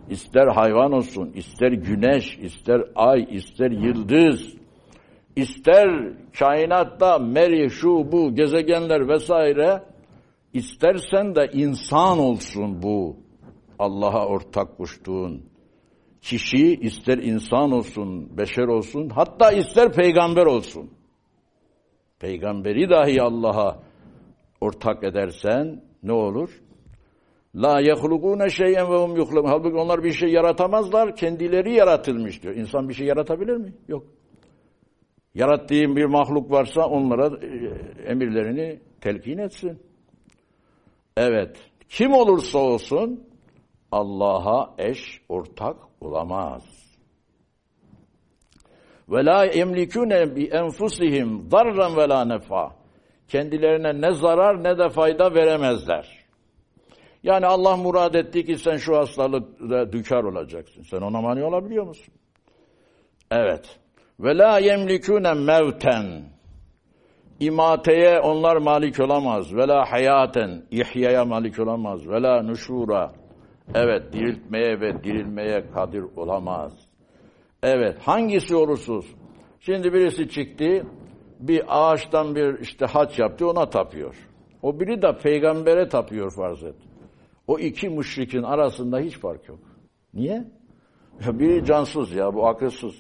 ister hayvan olsun, ister güneş, ister ay, ister yıldız, ister kainatta meri, şu, bu, gezegenler vesaire, istersen de insan olsun bu Allah'a ortak koştuğun kişi, ister insan olsun, beşer olsun, hatta ister peygamber olsun. Peygamberi dahi Allah'a ortak edersen ne olur? La yehlukune şeyen ve hum yuhlun. Halbuki onlar bir şey yaratamazlar. Kendileri yaratılmış diyor. İnsan bir şey yaratabilir mi? Yok. Yarattığın bir mahluk varsa onlara e, emirlerini telkin etsin. Evet. Kim olursa olsun Allah'a eş, ortak olamaz. Ve la yemlikune bi enfusihim darran ve la nefa. Kendilerine ne zarar ne de fayda veremezler. Yani Allah murad etti ki sen şu hastalıkla dükar olacaksın. Sen ona mani olabiliyor musun? Evet. Ve la yemlikune mevten. İmateye onlar malik olamaz. Ve la hayaten. İhyaya malik olamaz. Ve la nuşura. Evet, diriltmeye ve dirilmeye kadir olamaz. Evet, hangisi olursuz? Şimdi birisi çıktı, bir ağaçtan bir işte haç yaptı, ona tapıyor. O biri de peygambere tapıyor farz et. O iki müşrikin arasında hiç fark yok. Niye? Ya biri cansız ya, bu akılsız.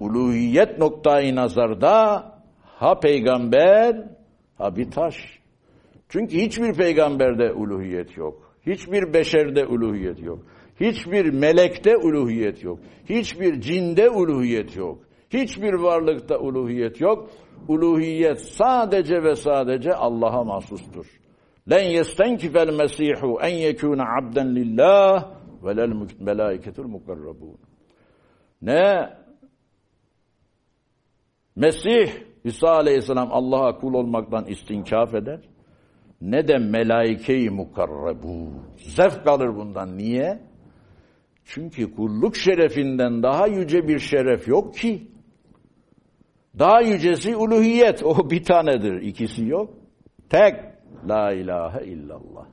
Uluhiyet noktayı nazarda ha peygamber ha bir taş. Çünkü hiçbir peygamberde uluhiyet yok. Hiçbir beşerde uluhiyet yok. Hiçbir melekte uluhiyet yok. Hiçbir cinde uluhiyet yok. Hiçbir varlıkta uluhiyet yok. Uluhiyet sadece ve sadece Allah'a mahsustur. Yestenkifel mesihu en yekûne abden lillah ve lel melâiketul mukarrabûn. Ne? Mesih İsa aleyhisselam Allah'a kul olmaktan istinkaf eder ne de melaike-i mukarrebu. Zevk alır bundan. Niye? Çünkü kulluk şerefinden daha yüce bir şeref yok ki. Daha yücesi uluhiyet. O bir tanedir. İkisi yok. Tek. La ilahe illallah.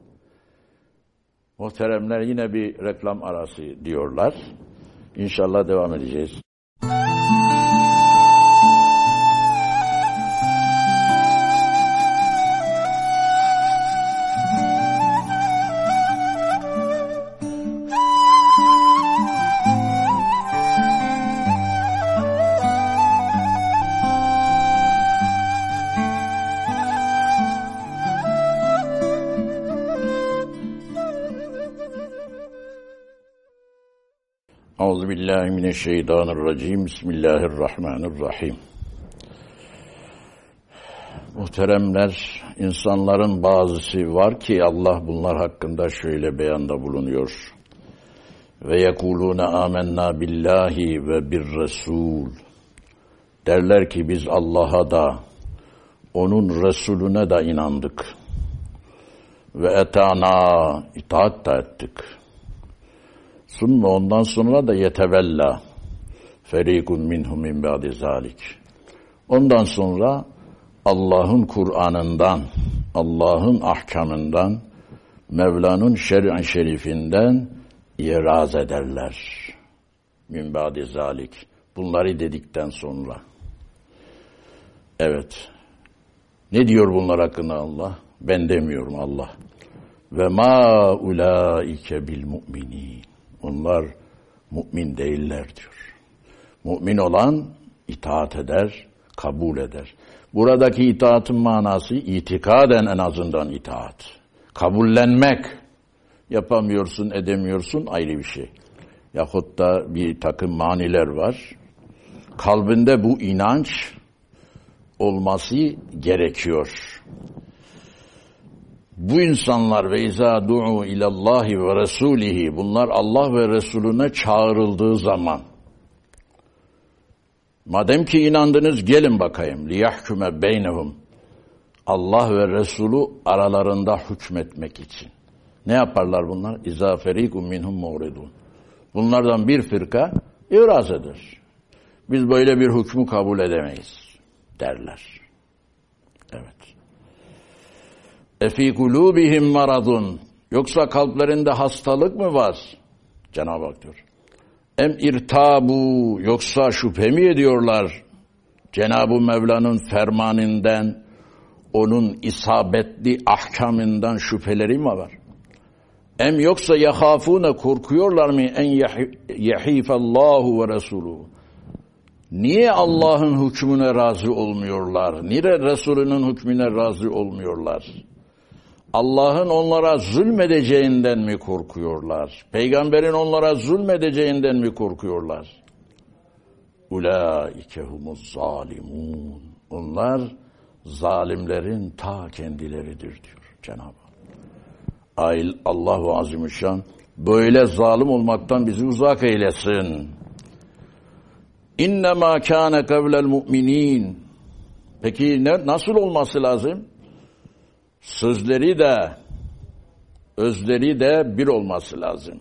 Muhteremler yine bir reklam arası diyorlar. İnşallah devam edeceğiz. Euzu billahi mineşşeytanirracim. Bismillahirrahmanirrahim. Muhteremler, insanların bazısı var ki Allah bunlar hakkında şöyle beyanda bulunuyor. Ve yekulune amennâ billahi ve bir resul. Derler ki biz Allah'a da onun Resulüne de inandık. Ve etana itaat da ettik. Sümme ondan sonra da yetevella ferikun minhum min ba'di zalik. Ondan sonra Allah'ın Kur'an'ından, Allah'ın ahkamından, Mevla'nın şer'i şerifinden iraz ederler. Min ba'di zalik. Bunları dedikten sonra. Evet. Ne diyor bunlar hakkında Allah? Ben demiyorum Allah. Ve ma ulaike bil mu'minin. Onlar mümin değiller diyor. Mümin olan itaat eder, kabul eder. Buradaki itaatın manası itikaden en azından itaat. Kabullenmek. Yapamıyorsun, edemiyorsun ayrı bir şey. Yahut da bir takım maniler var. Kalbinde bu inanç olması gerekiyor bu insanlar ve izâ du'u ilallahi ve resulihi bunlar Allah ve Resulüne çağrıldığı zaman Madem ki inandınız gelin bakayım. Liyahkume beynehum. Allah ve Resulü aralarında hükmetmek için. Ne yaparlar bunlar? İza ferikum minhum. Bunlardan bir fırka iraz eder. Biz böyle bir hükmü kabul edemeyiz derler. Evet. Efi kulubihim maradun. Yoksa kalplerinde hastalık mı var? Cenab-ı Hak diyor. Em irtabu yoksa şüphe mi ediyorlar? Cenab-ı Mevla'nın fermanından, onun isabetli ahkamından şüpheleri mi var? Em yoksa yahafune korkuyorlar mı en yahifallahu ve resuluhu? Niye Allah'ın hükmüne razı olmuyorlar? Niye Resulünün hükmüne razı olmuyorlar? Allah'ın onlara zulmedeceğinden mi korkuyorlar? Peygamberin onlara zulmedeceğinden mi korkuyorlar? Ulaike humuz zalimun. Onlar zalimlerin ta kendileridir diyor Cenab-ı Hak. Allah-u Azimüşşan böyle zalim olmaktan bizi uzak eylesin. İnnemâ kâne kavlel mu'minin. Peki ne, nasıl olması lazım? Sözleri de, özleri de bir olması lazım.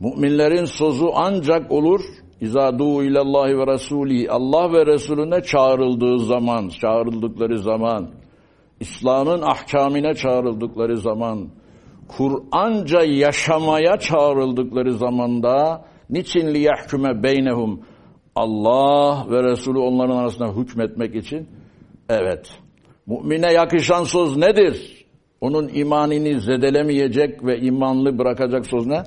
Müminlerin sözü ancak olur, İzâ ilallahi ve Resulî, Allah ve Resulüne çağrıldığı zaman, çağrıldıkları zaman, İslam'ın ahkamine çağrıldıkları zaman, Kur'anca yaşamaya çağrıldıkları zamanda, niçin liyahküme beynehum, Allah ve Resulü onların arasında hükmetmek için evet. Mümine yakışan söz nedir? Onun imanini zedelemeyecek ve imanlı bırakacak söz ne?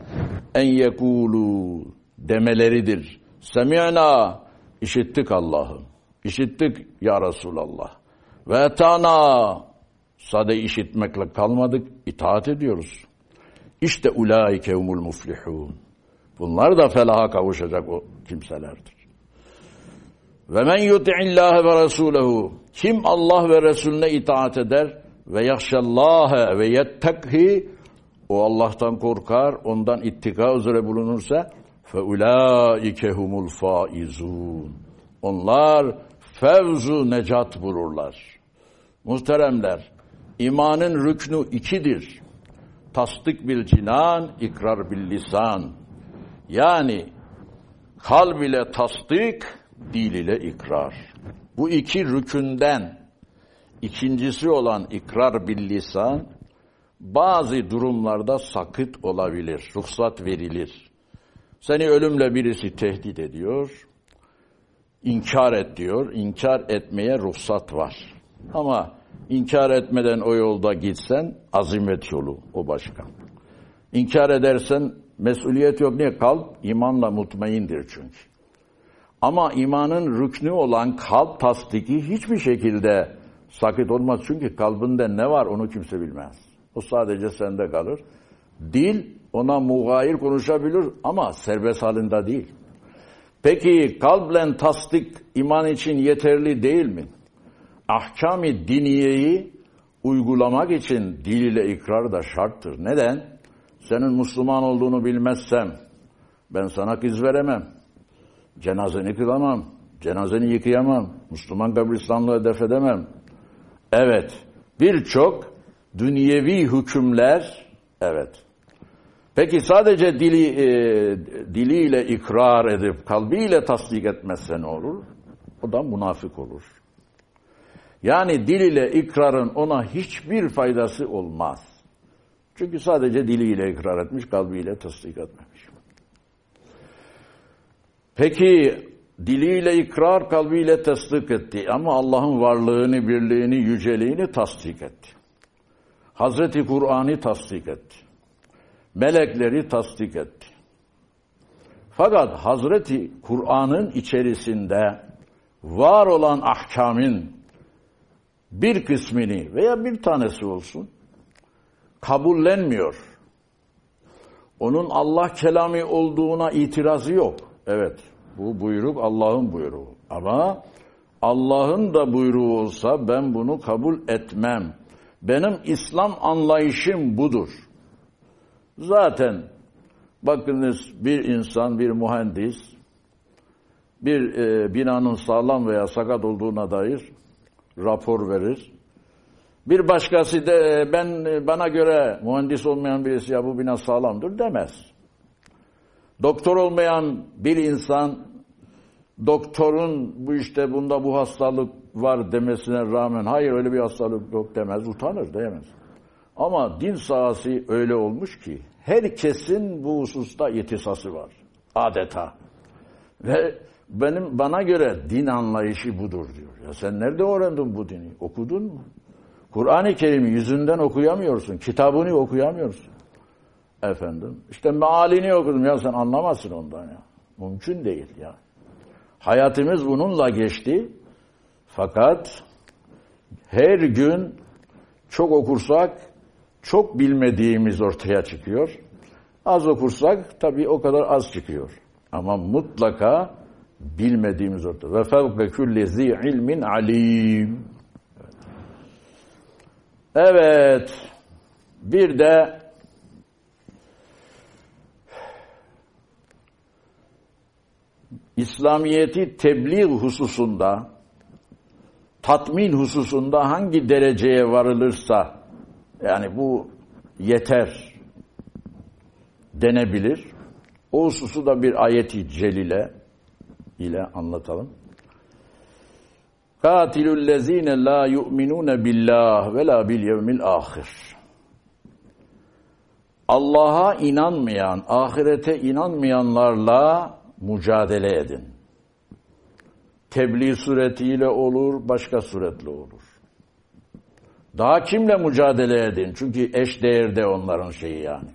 En yekulu demeleridir. Semi'na işittik Allah'ım. İşittik ya Resulallah. Ve etana sade işitmekle kalmadık, itaat ediyoruz. İşte ulaike umul muflihun. Bunlar da felaha kavuşacak o kimselerdir. Ve men yuti'illâhe ve rasûlehu. Kim Allah ve Resulüne itaat eder ve yahşallâhe ve yettekhi o Allah'tan korkar, ondan ittika üzere bulunursa ulaike humul faizun. Onlar fevzu necat bulurlar. Muhteremler, imanın rüknü ikidir. Tasdik bil cinan, ikrar bil lisan. Yani kalb ile tasdik, dil ile ikrar. Bu iki rükünden ikincisi olan ikrar bil lisan bazı durumlarda sakıt olabilir, ruhsat verilir. Seni ölümle birisi tehdit ediyor, inkar et diyor, inkar etmeye ruhsat var. Ama inkar etmeden o yolda gitsen azimet yolu, o başka. İnkar edersen mesuliyet yok. Niye? Kalp imanla mutmaindir çünkü. Ama imanın rüknü olan kalp tasdiki hiçbir şekilde sakit olmaz. Çünkü kalbinde ne var onu kimse bilmez. O sadece sende kalır. Dil ona mugayir konuşabilir ama serbest halinde değil. Peki kalblen tasdik iman için yeterli değil mi? Ahkam-ı diniyeyi uygulamak için dil ile ikrar da şarttır. Neden? Senin Müslüman olduğunu bilmezsem ben sana kız veremem. Cenazeni kılamam. Cenazeni yıkayamam. Müslüman kabristanlığı def edemem. Evet. Birçok dünyevi hükümler evet. Peki sadece dili e, diliyle ikrar edip kalbiyle tasdik etmezse ne olur? O da münafık olur. Yani dil ile ikrarın ona hiçbir faydası olmaz. Çünkü sadece diliyle ikrar etmiş, kalbiyle tasdik etmemiş. Peki diliyle ikrar, kalbiyle tasdik etti ama Allah'ın varlığını, birliğini, yüceliğini tasdik etti. Hazreti Kur'an'ı tasdik etti. Melekleri tasdik etti. Fakat Hazreti Kur'an'ın içerisinde var olan ahkamın bir kısmını veya bir tanesi olsun kabullenmiyor. Onun Allah kelamı olduğuna itirazı yok. Evet, bu buyruk Allah'ın buyruğu. Ama Allah'ın da buyruğu olsa ben bunu kabul etmem. Benim İslam anlayışım budur. Zaten bakınız bir insan, bir mühendis bir e, binanın sağlam veya sakat olduğuna dair rapor verir. Bir başkası da e, ben bana göre mühendis olmayan birisi ya bu bina sağlamdır demez. Doktor olmayan bir insan doktorun bu işte bunda bu hastalık var demesine rağmen hayır öyle bir hastalık yok demez, utanır diyemez. Ama din sahası öyle olmuş ki herkesin bu hususta yetisası var. Adeta. Ve benim bana göre din anlayışı budur diyor. Ya sen nerede öğrendin bu dini? Okudun mu? Kur'an-ı Kerim'i yüzünden okuyamıyorsun. Kitabını okuyamıyorsun. Efendim. İşte mealini okudum. Ya sen anlamazsın ondan ya. Mümkün değil ya. Hayatımız bununla geçti. Fakat her gün çok okursak çok bilmediğimiz ortaya çıkıyor. Az okursak tabii o kadar az çıkıyor. Ama mutlaka bilmediğimiz ortaya. Ve fevke külli zi ilmin alim. Evet. Bir de İslamiyeti tebliğ hususunda tatmin hususunda hangi dereceye varılırsa yani bu yeter denebilir. O hususu da bir ayeti celile ile anlatalım. Katilul lezine la yu'minun billah ve la bil yevmil ahir. Allah'a inanmayan, ahirete inanmayanlarla mücadele edin. Tebliğ suretiyle olur, başka suretle olur. Daha kimle mücadele edin? Çünkü eş değerde onların şeyi yani.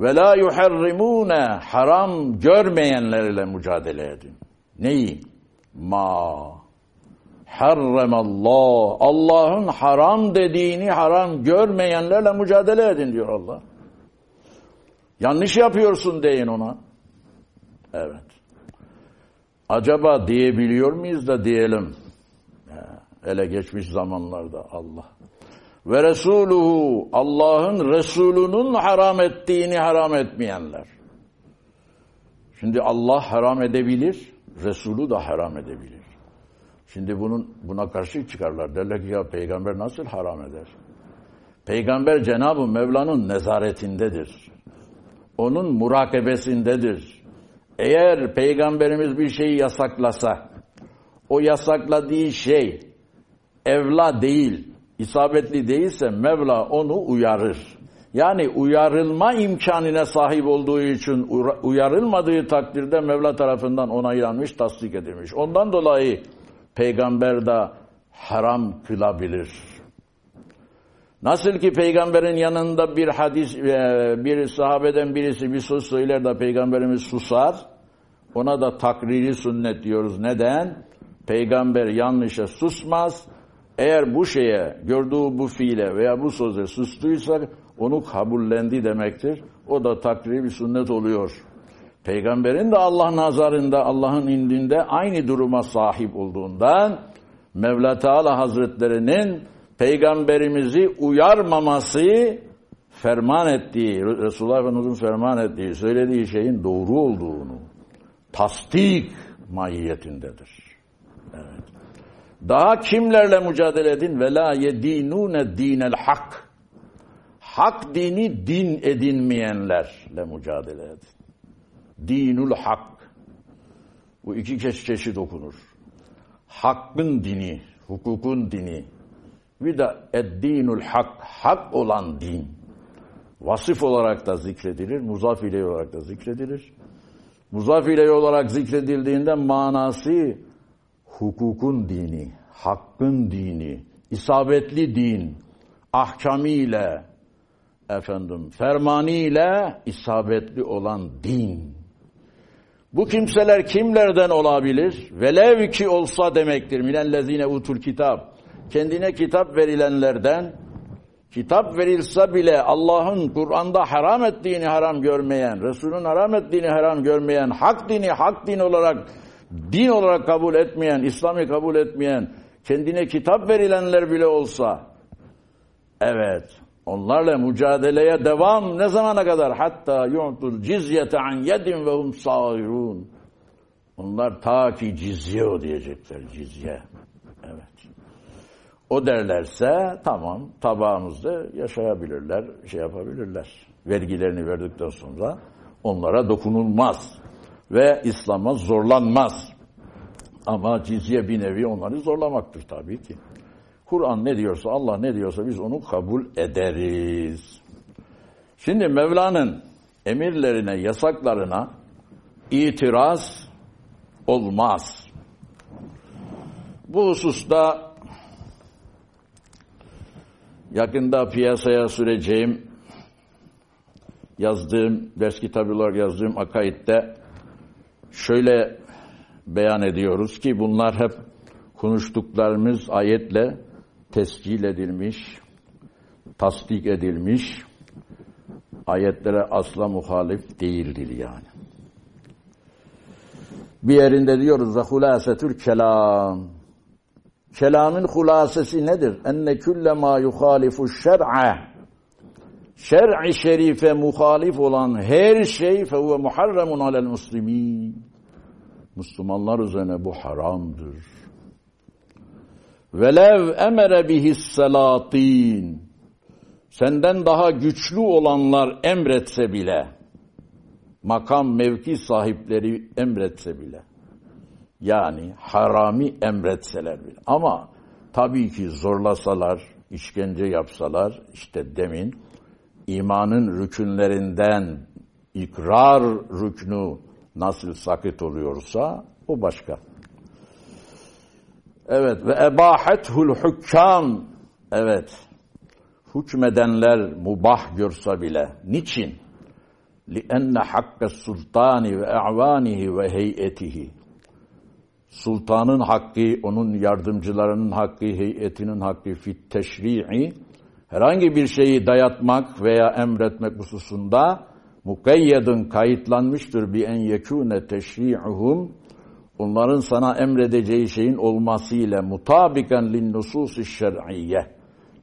Ve la yuharrimune haram görmeyenlerle mücadele edin. Neyi? Ma harramallah. Allah'ın haram dediğini haram görmeyenlerle mücadele edin diyor Allah. Yanlış yapıyorsun deyin ona. Evet. Acaba diyebiliyor muyuz da diyelim. Ele geçmiş zamanlarda Allah. Ve Resuluhu Allah'ın Resulünün haram ettiğini haram etmeyenler. Şimdi Allah haram edebilir, Resulü de haram edebilir. Şimdi bunun buna karşı çıkarlar. Derler ki ya peygamber nasıl haram eder? Peygamber Cenab-ı Mevla'nın nezaretindedir. Onun murakebesindedir. Eğer peygamberimiz bir şeyi yasaklasa, o yasakladığı şey evla değil, isabetli değilse Mevla onu uyarır. Yani uyarılma imkanına sahip olduğu için uyarılmadığı takdirde Mevla tarafından onaylanmış, tasdik edilmiş. Ondan dolayı peygamber de haram kılabilir. Nasıl ki peygamberin yanında bir hadis, e, bir sahabeden birisi bir söz söyler de peygamberimiz susar, ona da takriri sünnet diyoruz. Neden? Peygamber yanlışa susmaz. Eğer bu şeye, gördüğü bu fiile veya bu söze sustuysa onu kabullendi demektir. O da takriri bir sünnet oluyor. Peygamberin de Allah nazarında, Allah'ın indinde aynı duruma sahip olduğundan Mevla Teala Hazretlerinin peygamberimizi uyarmaması ferman ettiği, Resulullah Efendimiz'in ferman ettiği, söylediği şeyin doğru olduğunu tasdik mahiyetindedir. Evet. Daha kimlerle mücadele edin? La yedinune dinel hak. Hak dini din edinmeyenlerle mücadele edin. Dinul hak. Bu iki çeşit okunur. Hakkın dini, hukukun dini. Bir de eddinul hak, hak olan din. Vasıf olarak da zikredilir, muzaf ile olarak da zikredilir. Muzaf ile olarak zikredildiğinde manası hukukun dini, hakkın dini, isabetli din, ahkamiyle, efendim, fermanıyla isabetli olan din. Bu kimseler kimlerden olabilir? Velev ki olsa demektir. Minellezine utul kitap. Kendine kitap verilenlerden kitap verilse bile Allah'ın Kur'an'da haram ettiğini haram görmeyen, Resul'ün haram ettiğini haram görmeyen, hak dini hak din olarak din olarak kabul etmeyen, İslam'ı kabul etmeyen, kendine kitap verilenler bile olsa evet onlarla mücadeleye devam ne zamana kadar? Hatta yu'tul cizyete an yedin ve hum sağirun. Onlar ta ki cizye o diyecekler cizye. O derlerse tamam tabağımızda yaşayabilirler, şey yapabilirler. Vergilerini verdikten sonra onlara dokunulmaz ve İslam'a zorlanmaz. Ama cizye bir nevi onları zorlamaktır tabii ki. Kur'an ne diyorsa, Allah ne diyorsa biz onu kabul ederiz. Şimdi Mevla'nın emirlerine, yasaklarına itiraz olmaz. Bu hususta yakında piyasaya süreceğim yazdığım, ders kitabı olarak yazdığım akaidde şöyle beyan ediyoruz ki bunlar hep konuştuklarımız ayetle tescil edilmiş, tasdik edilmiş, ayetlere asla muhalif değildir yani. Bir yerinde diyoruz ve hulasetül kelam. Kelamın hulasesi nedir? Enne külle ma yuhalifu şer'a. Şer'i şerife muhalif olan her şey fehuve muharremun alel muslimin. Müslümanlar üzerine bu haramdır. Velev emere bihis selatin. Senden daha güçlü olanlar emretse bile, makam mevki sahipleri emretse bile, yani harami emretseler bile. Ama tabii ki zorlasalar, işkence yapsalar, işte demin imanın rükünlerinden ikrar rüknü nasıl sakit oluyorsa o başka. Evet ve ebahethul hukkam evet hükmedenler mubah görse bile niçin? لِأَنَّ حَقَّ السُّلْطَانِ وَاَعْوَانِهِ وَهَيْئَتِهِ Sultanın hakkı, onun yardımcılarının hakkı, heyetinin hakkı fit teşri'i herhangi bir şeyi dayatmak veya emretmek hususunda mukayyedin kayıtlanmıştır bi en yekûne teşri'uhum onların sana emredeceği şeyin olmasıyla mutabiken lin nususi şer'iyye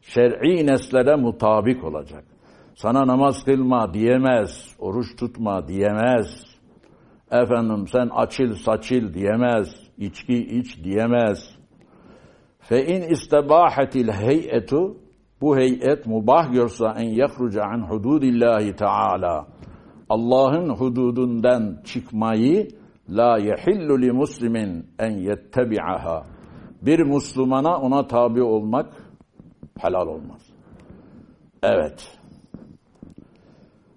şer'i neslere mutabik olacak. Sana namaz kılma diyemez, oruç tutma diyemez. Efendim sen açıl saçıl diyemez, içki iç diyemez. Fe in istebahatil heyetu bu heyet mubah görse en yahruca an hududillahi taala. Allah'ın hududundan çıkmayı la yehillu li muslimin en yettebi'aha. Bir Müslümana ona tabi olmak helal olmaz. Evet.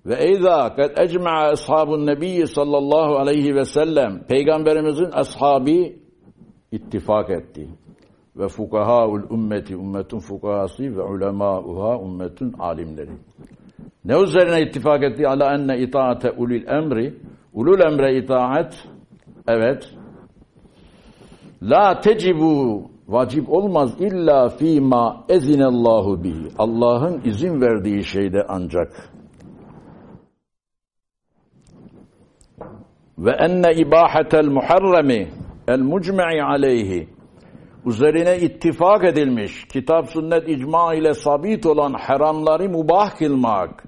Ve eyza kad ecma'a ashabun nebiyyi sallallahu aleyhi ve sellem peygamberimizin ashabi ittifak etti. Ve fukahaul ümmeti ümmetun fukahası ve ulemauha ümmetun alimleri. Ne üzerine ittifak etti? Ala enne itaate ulil emri ulul emre itaat evet la tecibu vacip olmaz illa fîmâ ezinellahu bihi. Allah'ın izin verdiği şeyde ancak. Ve enne ibahetel muharremi el mucme'i aleyhi. Üzerine ittifak edilmiş, kitap sünnet icma ile sabit olan haramları mubah kılmak,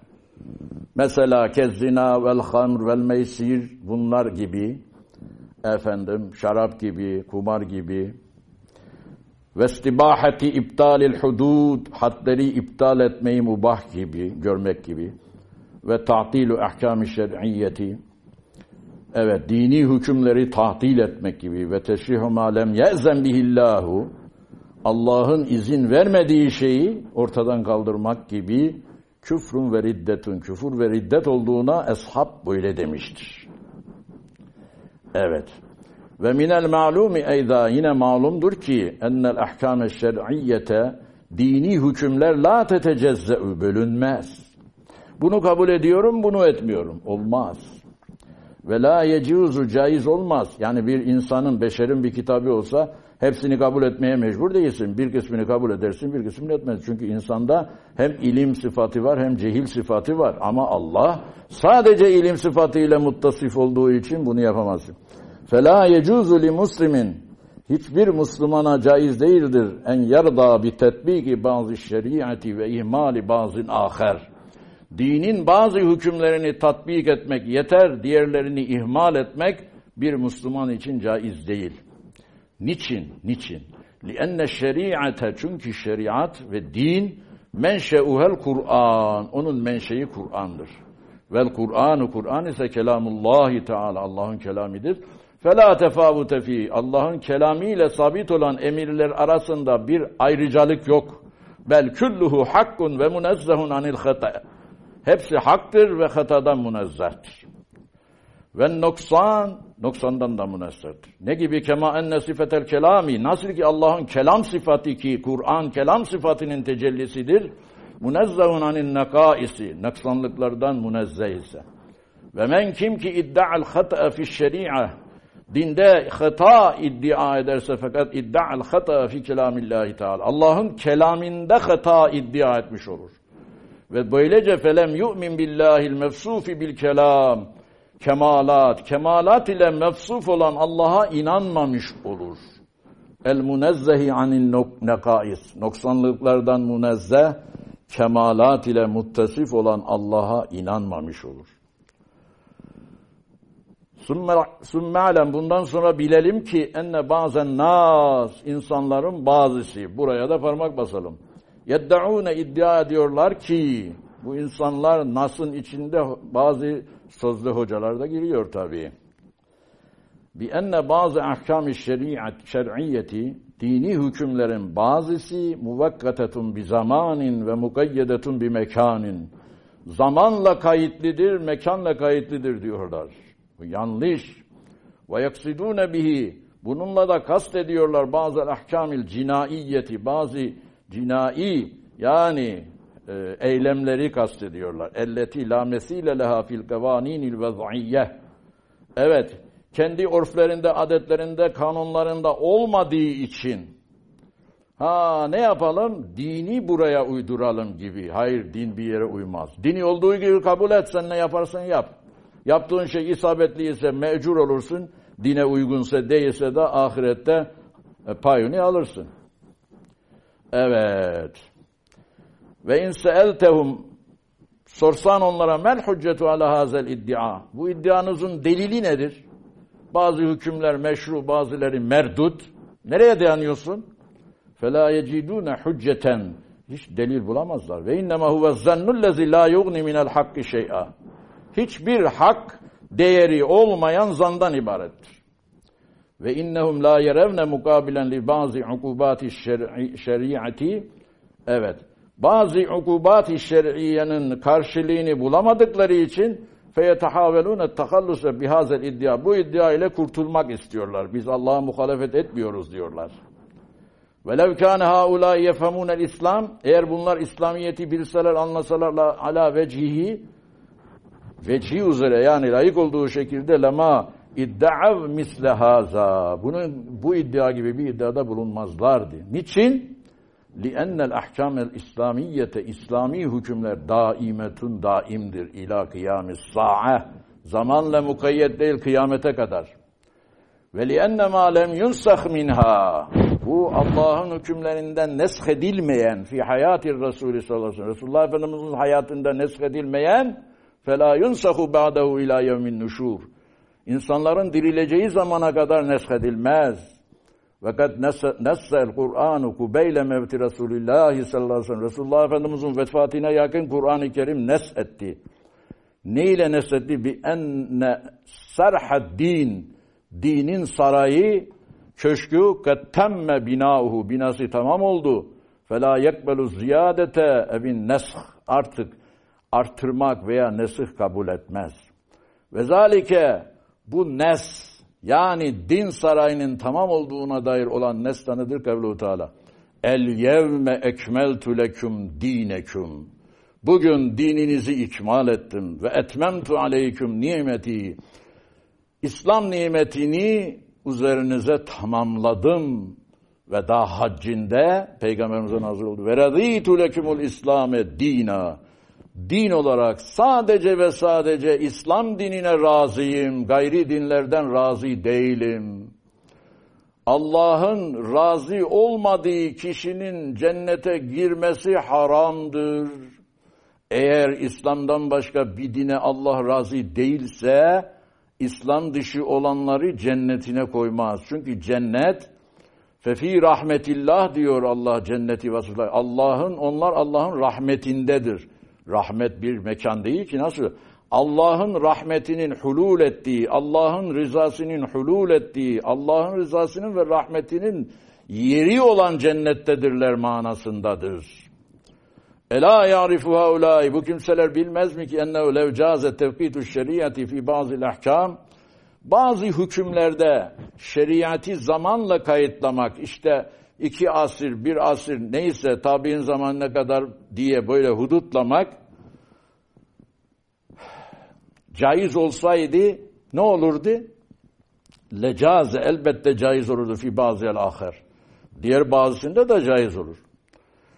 mesela kezzina vel hamr vel meysir bunlar gibi, efendim şarap gibi, kumar gibi, ve istibahati iptalil hudud, hadleri iptal etmeyi mubah gibi, görmek gibi, ve ta'tilu ahkam-ı şer'iyyeti, Evet, dini hükümleri tahtil etmek gibi ve teşrihu ma lem ye'zen bihillahu Allah'ın izin vermediği şeyi ortadan kaldırmak gibi küfrün ve riddetün, küfür ve riddet olduğuna eshab böyle demiştir. Evet. Ve minel ma'lumi eyda yine malumdur ki ennel ahkâme şer'iyyete dini hükümler la tetecezze'ü bölünmez. Bunu kabul ediyorum, bunu etmiyorum. Olmaz. Ve la yecuzu caiz olmaz. Yani bir insanın, beşerin bir kitabı olsa hepsini kabul etmeye mecbur değilsin. Bir kısmını kabul edersin, bir kısmını etmez. Çünkü insanda hem ilim sıfatı var hem cehil sıfatı var. Ama Allah sadece ilim sıfatıyla muttasif olduğu için bunu yapamazsın. فَلَا يَجُوزُ لِمُسْلِمٍ Hiçbir Müslümana caiz değildir en yarda bi tetbiki bazı şeriatı ve ihmali bazı aher dinin bazı hükümlerini tatbik etmek yeter, diğerlerini ihmal etmek bir Müslüman için caiz değil. Niçin? Niçin? لِأَنَّ şeriate çünkü şeriat ve din menşeuhel Kur'an. Onun menşei Kur'an'dır. Vel Kur'anu Kur'an ise kelamullahi Teala Allah'ın kelamidir. Fela tefavute fi Allah'ın kelamiyle sabit olan emirler arasında bir ayrıcalık yok. Bel külluhu hakkun ve munezzehun anil hata. Hepsi haktır ve hatadan münezzehtir. Ve noksan, noksandan da münezzehtir. Ne gibi kema enne sifetel kelami, nasıl ki Allah'ın kelam sıfatı ki Kur'an kelam sıfatının tecellisidir. Munezzehun anil nekaisi, noksanlıklardan münezzeh ise. Ve men kim ki idda'al hata'a fi şeri'a, dinde hata iddia ederse fakat idda'al hata fi kelamillahi teala. Allah'ın kelaminde hata iddia etmiş olur. Ve böylece felem yu'min billahil mefsufi bil kelam. Kemalat, kemalat ile mefsuf olan Allah'a inanmamış olur. El munezzehi anil nekais. Noksanlıklardan munezzeh, kemalat ile muttasif olan Allah'a inanmamış olur. Sümme alem bundan sonra bilelim ki enne bazen nas insanların bazısı buraya da parmak basalım. Yeddaune iddia ediyorlar ki bu insanlar Nas'ın içinde bazı sözlü hocalar da giriyor tabii. Bi enne bazı ahkam-ı şeriat şer'iyeti dini hükümlerin bazısı muvakkatetun bi zamanin ve mukayyedetun bi mekanin. Zamanla kayıtlıdır, mekanla kayıtlıdır diyorlar. Bu yanlış. Ve yaksidune bihi. Bununla da kast ediyorlar bazı ahkamil cinaiyeti, bazı cinai yani e, eylemleri kastediyorlar. Elleti la mesile leha fil kavaninil vez'iyye. Evet, kendi örflerinde, adetlerinde, kanunlarında olmadığı için ha ne yapalım? Dini buraya uyduralım gibi. Hayır, din bir yere uymaz. Dini olduğu gibi kabul et, sen ne yaparsan yap. Yaptığın şey isabetli ise mecur olursun, dine uygunsa değilse de ahirette e, payını alırsın. Evet. Ve in seeltehum sorsan onlara mel hüccetu ala hazel iddia. Bu iddianızın delili nedir? Bazı hükümler meşru, bazıları merdut. Nereye dayanıyorsun? Fela yecidune hücceten. Hiç delil bulamazlar. Ve innema huve zannullezi la yugni minel hakkı şey'a. Hiçbir hak değeri olmayan zandan ibarettir. Ve innehum la yerevne mukabilen li bazı ukubati şeriati. Evet bazı ukubat-ı şer'iyenin karşılığını bulamadıkları için feyetahavelûne takalluse bihazel iddia. Bu iddia ile kurtulmak istiyorlar. Biz Allah'a muhalefet etmiyoruz diyorlar. Velev kâne haulâ yefemûnel İslam eğer bunlar İslamiyeti bilseler anlasalar ala vecihi vecihi üzere yani layık olduğu şekilde lema idda'av misle haza. Bunun bu iddia gibi bir iddiada bulunmazlardı. Niçin? لِأَنَّ الْاَحْكَامَ الْاِسْلَامِيَّةَ İslami hükümler daimetun daimdir ila kıyamis sa'a. Zamanla mukayyet değil kıyamete kadar. Ve لِأَنَّ مَا لَمْ يُنْسَخْ minha. Bu Allah'ın hükümlerinden nesk edilmeyen fi hayati Resulü sallallahu aleyhi ve sellem. Resulullah Efendimiz'in hayatında nesk edilmeyen فَلَا يُنْسَخُ بَعْدَهُ ila يَوْمِ nuşur. İnsanların dirileceği zamana kadar nesk edilmez. Ve kad nessel Kur'anu kubeyle mevti Resulullah sallallahu aleyhi ve sellem. Resulullah Efendimizin vefatına yakın Kur'an-ı Kerim nes etti. Ne ile nes etti? Bi enne sarhad din. Dinin sarayı, köşkü kad temme binauhu. Binası tamam oldu. Fela yekbelu ziyadete evin nesh. Artık artırmak veya nesih kabul etmez. Ve zalike bu nes yani din sarayının tamam olduğuna dair olan nestanıdır kavlu Teala. El yevme ekmeltu leküm dineküm. Bugün dininizi ikmal ettim ve etmemtu aleyküm nimeti. İslam nimetini üzerinize tamamladım ve daha haccinde Peygamberimize nazır oldu. Ve raditu lekümül İslame dina din olarak sadece ve sadece İslam dinine razıyım, gayri dinlerden razı değilim. Allah'ın razı olmadığı kişinin cennete girmesi haramdır. Eğer İslam'dan başka bir dine Allah razı değilse, İslam dışı olanları cennetine koymaz. Çünkü cennet fefi rahmetillah diyor Allah cenneti vasıflar. Allah'ın onlar Allah'ın rahmetindedir. Rahmet bir mekan değil ki nasıl? Allah'ın rahmetinin hulul ettiği, Allah'ın rızasının hulul ettiği, Allah'ın rızasının ve rahmetinin yeri olan cennettedirler manasındadır. Ela ya'rifu haulâi bu kimseler bilmez mi ki ennehu lev câze tevkîtü şeriyeti fi bazı ahkam bazı hükümlerde şeriatı zamanla kayıtlamak işte iki asır, bir asır neyse tabi'in zamanına kadar diye böyle hudutlamak caiz olsaydı ne olurdu? Lecaze elbette caiz olurdu fi bazı el ahir. Diğer bazısında da caiz olur.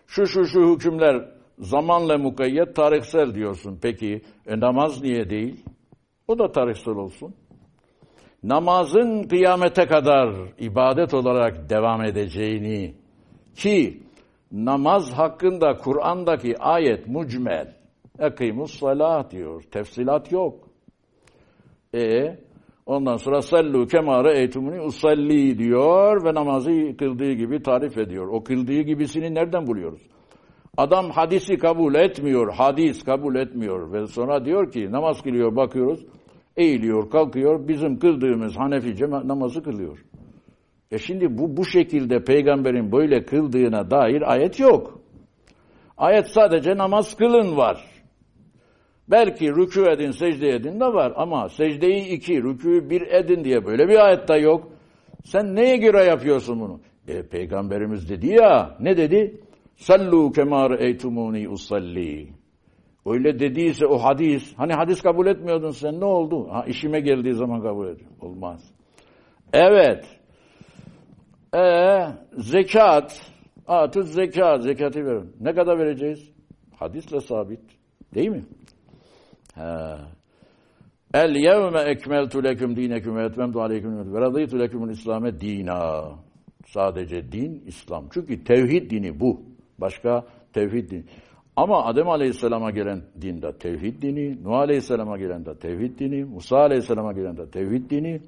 Şu şu şu hükümler zamanla mukayyet tarihsel diyorsun. Peki e, namaz niye değil? O da tarihsel olsun. Namazın kıyamete kadar ibadet olarak devam edeceğini ki namaz hakkında Kur'an'daki ayet mucmel ekimus salat diyor. Tefsilat yok. E ondan sonra sallu kemare eytumuni usalli diyor ve namazı kıldığı gibi tarif ediyor. O kıldığı gibisini nereden buluyoruz? Adam hadisi kabul etmiyor, hadis kabul etmiyor ve sonra diyor ki namaz kılıyor bakıyoruz, eğiliyor, kalkıyor, bizim kıldığımız Hanefice namazı kılıyor. E şimdi bu bu şekilde peygamberin böyle kıldığına dair ayet yok. Ayet sadece namaz kılın var. Belki rükû edin, secde edin de var ama secdeyi iki, rükûyu bir edin diye böyle bir ayet de yok. Sen neye göre yapıyorsun bunu? E, Peygamberimiz dedi ya, ne dedi? Sallu kemâr eytumuni usalli. Öyle dediyse o hadis, hani hadis kabul etmiyordun sen ne oldu? Ha, işime geldiği zaman kabul ediyorum. Olmaz. Evet. Ee, zekat, atüz zekat, zekatı verin. Ne kadar vereceğiz? Hadisle sabit. Değil mi? Ha. El yevme ekmeltu leküm dineküm ve etmemtu aleyküm ve radıytu lekümül İslam'e dina. Sadece din, İslam. Çünkü tevhid dini bu. Başka tevhid dini. Ama Adem Aleyhisselam'a gelen din de tevhid dini, Nuh Aleyhisselam'a gelen de tevhid dini, Musa Aleyhisselam'a gelen de tevhid dini.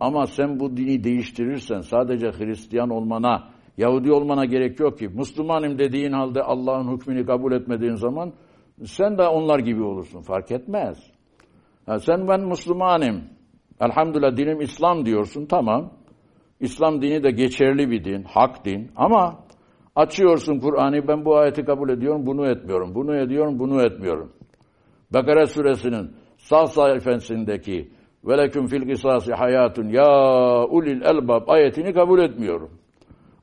Ama sen bu dini değiştirirsen sadece Hristiyan olmana, Yahudi olmana gerek yok ki. Müslümanım dediğin halde Allah'ın hükmünü kabul etmediğin zaman sen de onlar gibi olursun. Fark etmez. Ha, sen ben Müslümanım. Elhamdülillah dinim İslam diyorsun. Tamam. İslam dini de geçerli bir din, hak din. Ama açıyorsun Kur'an'ı ben bu ayeti kabul ediyorum, bunu etmiyorum. Bunu ediyorum, bunu etmiyorum. Bakara suresinin sağ sayfasındaki veleküm fil kısası hayatun ya ulil elbab ayetini kabul etmiyorum.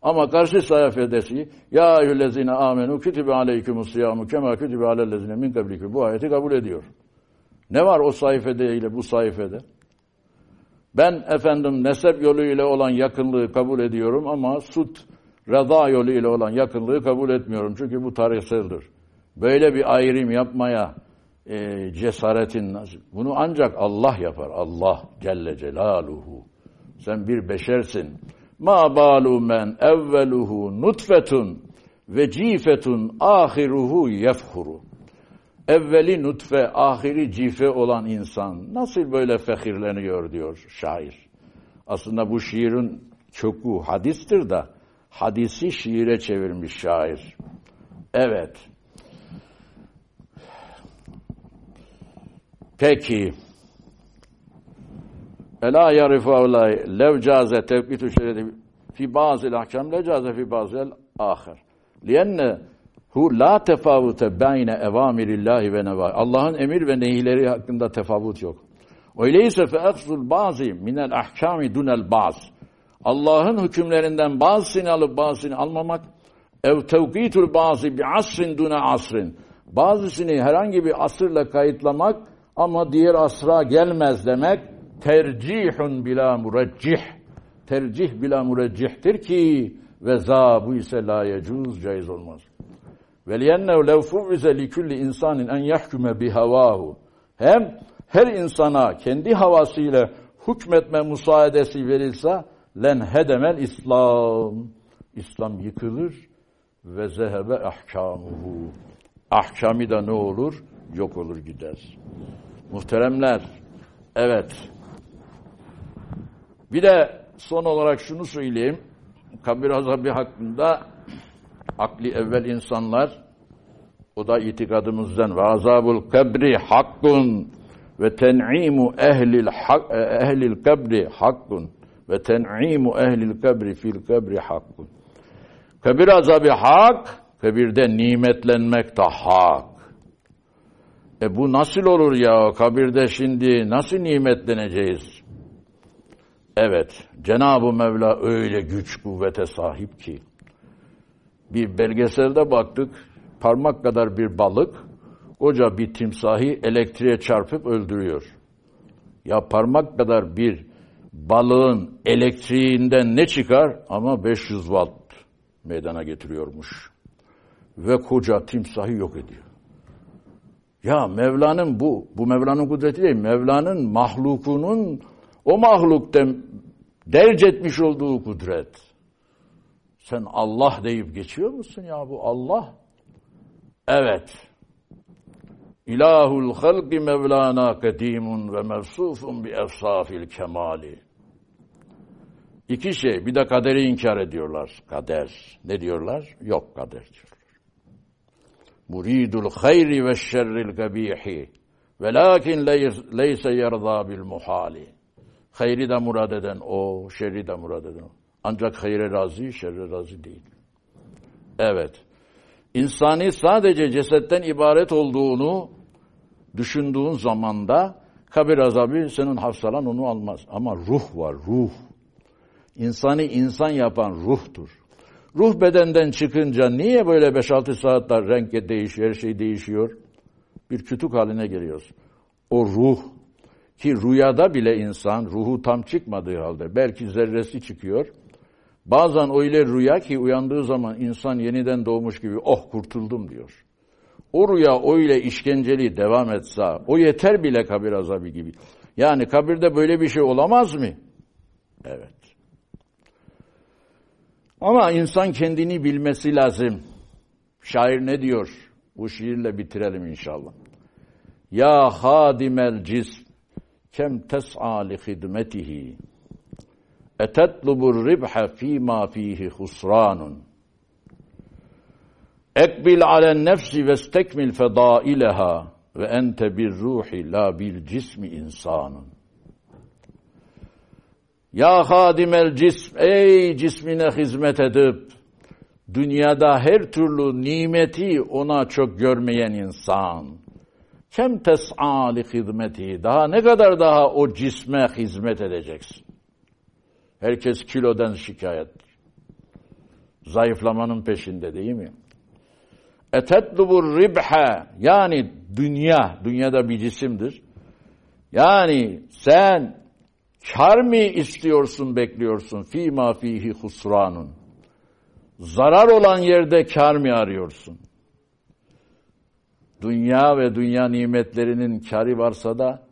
Ama karşı sayfadaki ya eyyühellezine amenu kütübe aleykümus siyamu kema kütübe alellezine min kablikum bu ayeti kabul ediyor. Ne var o sayfede ile bu sayfede? Ben efendim nesep yoluyla olan yakınlığı kabul ediyorum ama sut, reza yoluyla olan yakınlığı kabul etmiyorum. Çünkü bu tarihseldir. Böyle bir ayrım yapmaya e, cesaretin? Bunu ancak Allah yapar. Allah Celle Celaluhu. Sen bir beşersin. Ma balu men evveluhu nutfetun ve cifetun ahiruhu yefhuru. Evveli nutfe, ahiri cife olan insan nasıl böyle fehirleniyor diyor şair. Aslında bu şiirin kökü hadistir da hadisi şiire çevirmiş şair. Evet. Peki. Ela yarifu avlay lev caze tevkitu şeridi fi bazı ahkam le caze fi bazı ahir. Lienne hu la tefavute beyne evamirillahi ve nevâ. Allah'ın emir ve nehileri hakkında tefavut yok. Öyleyse fe eksul bazı minel ahkami dunel baz. Allah'ın hükümlerinden bazısını alıp bazısını almamak ev tevkitul bazı bi asrin dune asrin. Bazısını herhangi bir asırla kayıtlamak ama diğer asra gelmez demek tercihun bila mureccih. Tercih bila mureccihtir ki ve za bu ise la yecuz caiz olmaz. Ve liyennehu lev fuvvize li kulli insanin en yahkume bi havahu. Hem her insana kendi havasıyla hükmetme müsaadesi verilse len hedemel İslam. İslam yıkılır ve zehebe ahkamuhu. Ahkamı da ne olur? Yok olur gider. Muhteremler, evet Bir de son olarak şunu söyleyeyim. Kabir azabı hakkında akli evvel insanlar o da itikadımızdan ve azabul kabri hakkun ve ten'imu ehlil hak, ehlil kabri hakkun ve ten'imu ehlil kabri fil kabri hakkun. Kabir azabı hak, kabirde nimetlenmek de hak. E bu nasıl olur ya? Kabirde şimdi nasıl nimetleneceğiz? Evet, Cenab-ı Mevla öyle güç kuvvete sahip ki. Bir belgeselde baktık, parmak kadar bir balık, koca bir timsahi elektriğe çarpıp öldürüyor. Ya parmak kadar bir balığın elektriğinden ne çıkar? Ama 500 watt meydana getiriyormuş. Ve koca timsahı yok ediyor. Ya Mevla'nın bu, bu Mevla'nın kudreti değil, Mevla'nın mahlukunun o mahlukten derc etmiş olduğu kudret. Sen Allah deyip geçiyor musun ya bu Allah? Evet. İlahul halki Mevlana kadimun ve mevsufun bi efsafil kemali. İki şey. Bir de kaderi inkar ediyorlar. Kader. Ne diyorlar? Yok kader diyorlar. Muridul hayri ve şerril gabihi. Velakin leyse yerda bil muhali. Hayri de murad eden o, şerri de murad eden o. Ancak hayre razı, şerre razı değil. Evet. İnsani sadece cesetten ibaret olduğunu düşündüğün zamanda kabir azabı senin hafsalan onu almaz. Ama ruh var, ruh. İnsanı insan yapan ruhtur. Ruh bedenden çıkınca niye böyle 5-6 saatler renk değişiyor, her şey değişiyor? Bir kütük haline geliyoruz. O ruh ki rüyada bile insan ruhu tam çıkmadığı halde belki zerresi çıkıyor. Bazen öyle rüya ki uyandığı zaman insan yeniden doğmuş gibi oh kurtuldum diyor. O rüya öyle işkenceli devam etse o yeter bile kabir azabı gibi. Yani kabirde böyle bir şey olamaz mı? Evet. Ama insan kendini bilmesi lazım. Şair ne diyor? Bu şiirle bitirelim inşallah. Ya hadimel cism kem tes'a li hidmetihi etetlubu ribha fîmâ fîhi husranun ekbil alen nefsi ve stekmil fedaileha ve ente bir ruhi la bil cismi insanun ya hadimel cism ey cismine hizmet edip dünyada her türlü nimeti ona çok görmeyen insan Kem tes'a li hizmeti. Daha ne kadar daha o cisme hizmet edeceksin? Herkes kilodan şikayet. Zayıflamanın peşinde değil mi? Etetlubur ribha. Yani dünya. Dünyada bir cisimdir. Yani sen kar mı istiyorsun, bekliyorsun? Fîmâ fîhi husranun. Zarar olan yerde kar mı arıyorsun? dünya ve dünya nimetlerinin kari varsa da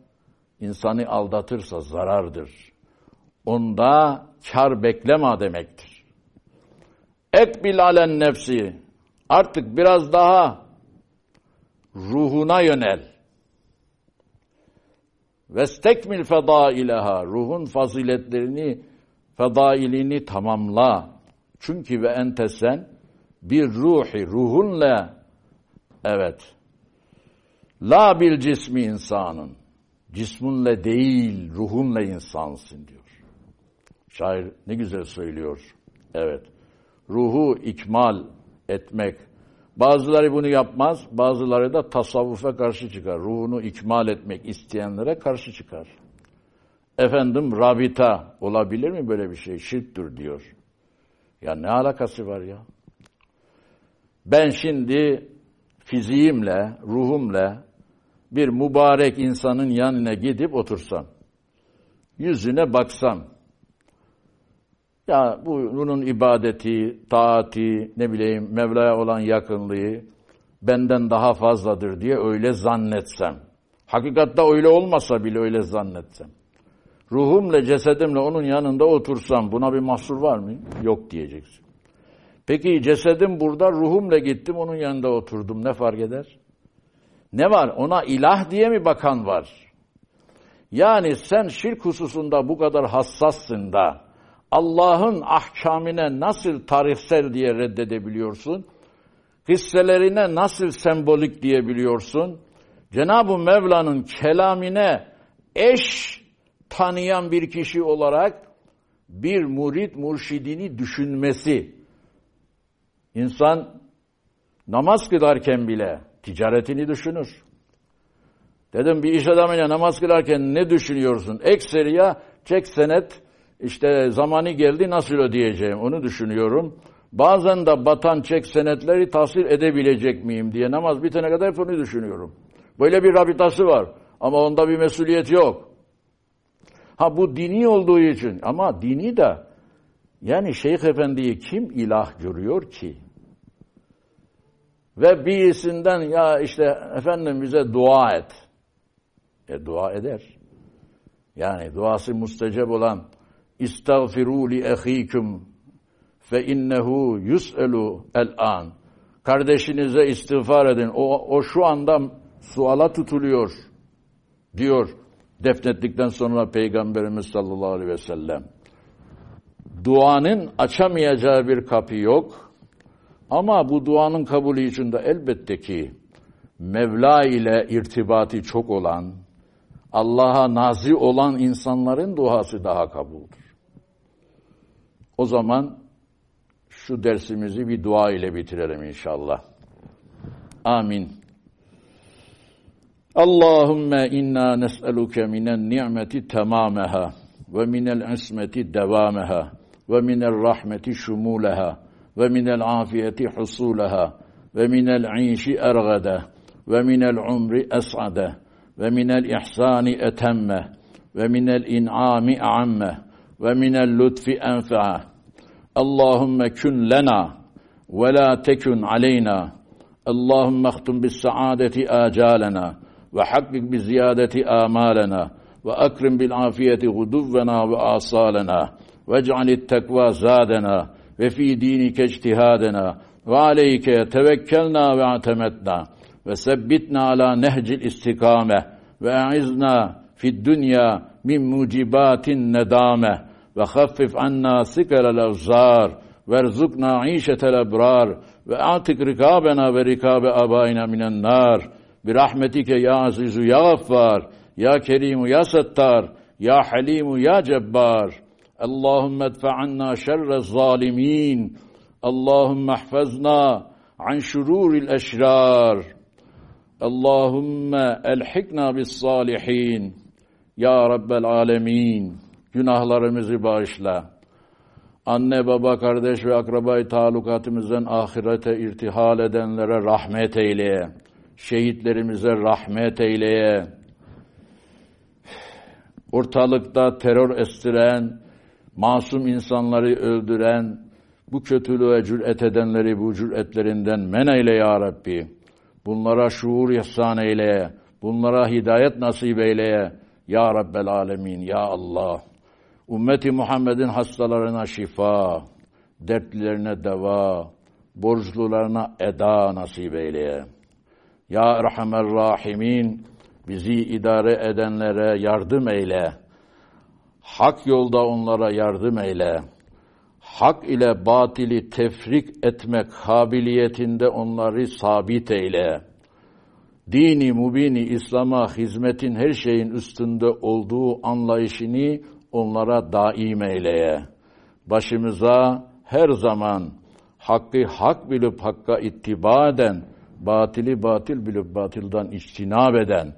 insanı aldatırsa zarardır. Onda kar bekleme demektir. Ekbil alen nefsi artık biraz daha ruhuna yönel. Vestekmil fedaileha ruhun faziletlerini fedailini tamamla. Çünkü ve entesen bir ruhi ruhunla evet La bil cismi insanın. Cismunla değil, ruhunla insansın diyor. Şair ne güzel söylüyor. Evet. Ruhu ikmal etmek. Bazıları bunu yapmaz, bazıları da tasavvufa karşı çıkar. Ruhunu ikmal etmek isteyenlere karşı çıkar. Efendim rabita olabilir mi böyle bir şey? Şirktür diyor. Ya ne alakası var ya? Ben şimdi fiziğimle, ruhumla bir mübarek insanın yanına gidip otursam, yüzüne baksam, ya bu, bunun ibadeti, taati, ne bileyim Mevla'ya olan yakınlığı benden daha fazladır diye öyle zannetsem. Hakikatta öyle olmasa bile öyle zannetsem. Ruhumla, cesedimle onun yanında otursam buna bir mahsur var mı? Yok diyeceksin. Peki cesedim burada, ruhumla gittim onun yanında oturdum. Ne fark eder? Ne var? Ona ilah diye mi bakan var? Yani sen şirk hususunda bu kadar hassassın da Allah'ın ahkamine nasıl tarihsel diye reddedebiliyorsun? Hisselerine nasıl sembolik diyebiliyorsun? Cenab-ı Mevla'nın kelamine eş tanıyan bir kişi olarak bir murid murşidini düşünmesi. İnsan namaz kılarken bile ticaretini düşünür. Dedim bir iş adamıyla namaz kılarken ne düşünüyorsun? Ekseriya çek senet işte zamanı geldi nasıl ödeyeceğim onu düşünüyorum. Bazen de batan çek senetleri tahsil edebilecek miyim diye namaz bitene kadar bunu düşünüyorum. Böyle bir rabitası var ama onda bir mesuliyet yok. Ha bu dini olduğu için ama dini de yani Şeyh Efendi'yi kim ilah görüyor ki? Ve birisinden ya işte efendim bize dua et. E dua eder. Yani duası müstecep olan İstağfiru li ehikum fe innehu yus'elu el-an. Kardeşinize istiğfar edin. O, o şu anda suala tutuluyor diyor defnettikten sonra Peygamberimiz sallallahu aleyhi ve sellem. Duanın açamayacağı bir kapı yok. Ama bu duanın kabulü için de elbette ki Mevla ile irtibatı çok olan, Allah'a nazi olan insanların duası daha kabuldür. O zaman şu dersimizi bir dua ile bitirelim inşallah. Amin. Allahümme inna nes'eluke minen ni'meti tamameha ve minel ismeti devameha ve minel rahmeti şumuleha ve minel afiyeti husulaha ve minel işi ergade ve minel umri es'ade ve minel ihsani etemme ve minel in'ami a'amme ve minel lütfi enfa'a. Allahümme kün lena ve la tekün aleyna. Allahümme ahtum bis saadeti acalena ve hakkik bi ziyadeti amalena ve akrim bil afiyeti guduvvena ve asalena ve ec'alit tekva zadena ve fi dinike ictihadena ve aleyke tevekkelna ve atemetna ve sebbitna ala nehcil istikame ve e'izna fid dünya min mucibatin nedame وخفف عنا ثقل الأوزار وارزقنا عيشة الأبرار وأعتق ركابنا وركاب آبائنا من النار. برحمتك يا عزيز يا غفار يا كريم يا ستار يا حليم يا جبار. اللهم ادفع عنا شر الظالمين. اللهم احفظنا عن شرور الأشرار. اللهم ألحقنا بالصالحين. Ya Rabbel Alemin günahlarımızı bağışla. Anne, baba, kardeş ve akrabayı talukatımızdan ahirete irtihal edenlere rahmet eyle şehitlerimize rahmet eyleye, ortalıkta terör estiren, masum insanları öldüren, bu kötülüğe cüret edenleri bu cüretlerinden men eyle ya Rabbi. Bunlara şuur ihsan eyle, bunlara hidayet nasip eyle ya Rabbel Alemin, ya Allah. Ümmeti Muhammed'in hastalarına şifa, dertlilerine deva, borçlularına eda nasip eyleye. Ya Erhamer Rahimin bizi idare edenlere yardım eyle. Hak yolda onlara yardım eyle. Hak ile batili tefrik etmek kabiliyetinde onları sabit eyle. Dini mubini İslam'a hizmetin her şeyin üstünde olduğu anlayışını onlara daim eyleye. Başımıza her zaman hakkı hak bilip hakka ittiba eden, batili batil bilip batildan içtinab eden,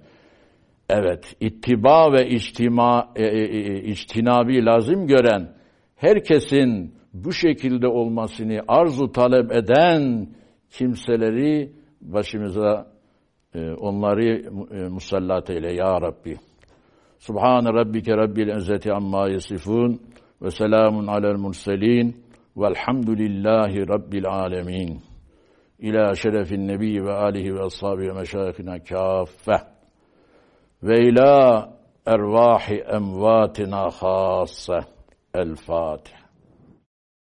evet ittiba ve içtima, e, e, e, içtinabi lazım gören, herkesin bu şekilde olmasını arzu talep eden kimseleri başımıza e, onları e, musallat eyle ya Rabbi. Subhan rabbike rabbil izzeti amma yasifun ve selamun alel murselin velhamdülillahi rabbil alemin ila şerefin nebi ve alihi ve ashabi ve meşayihina kaffe ve ila ervahi emvatina khassa. El Fatiha.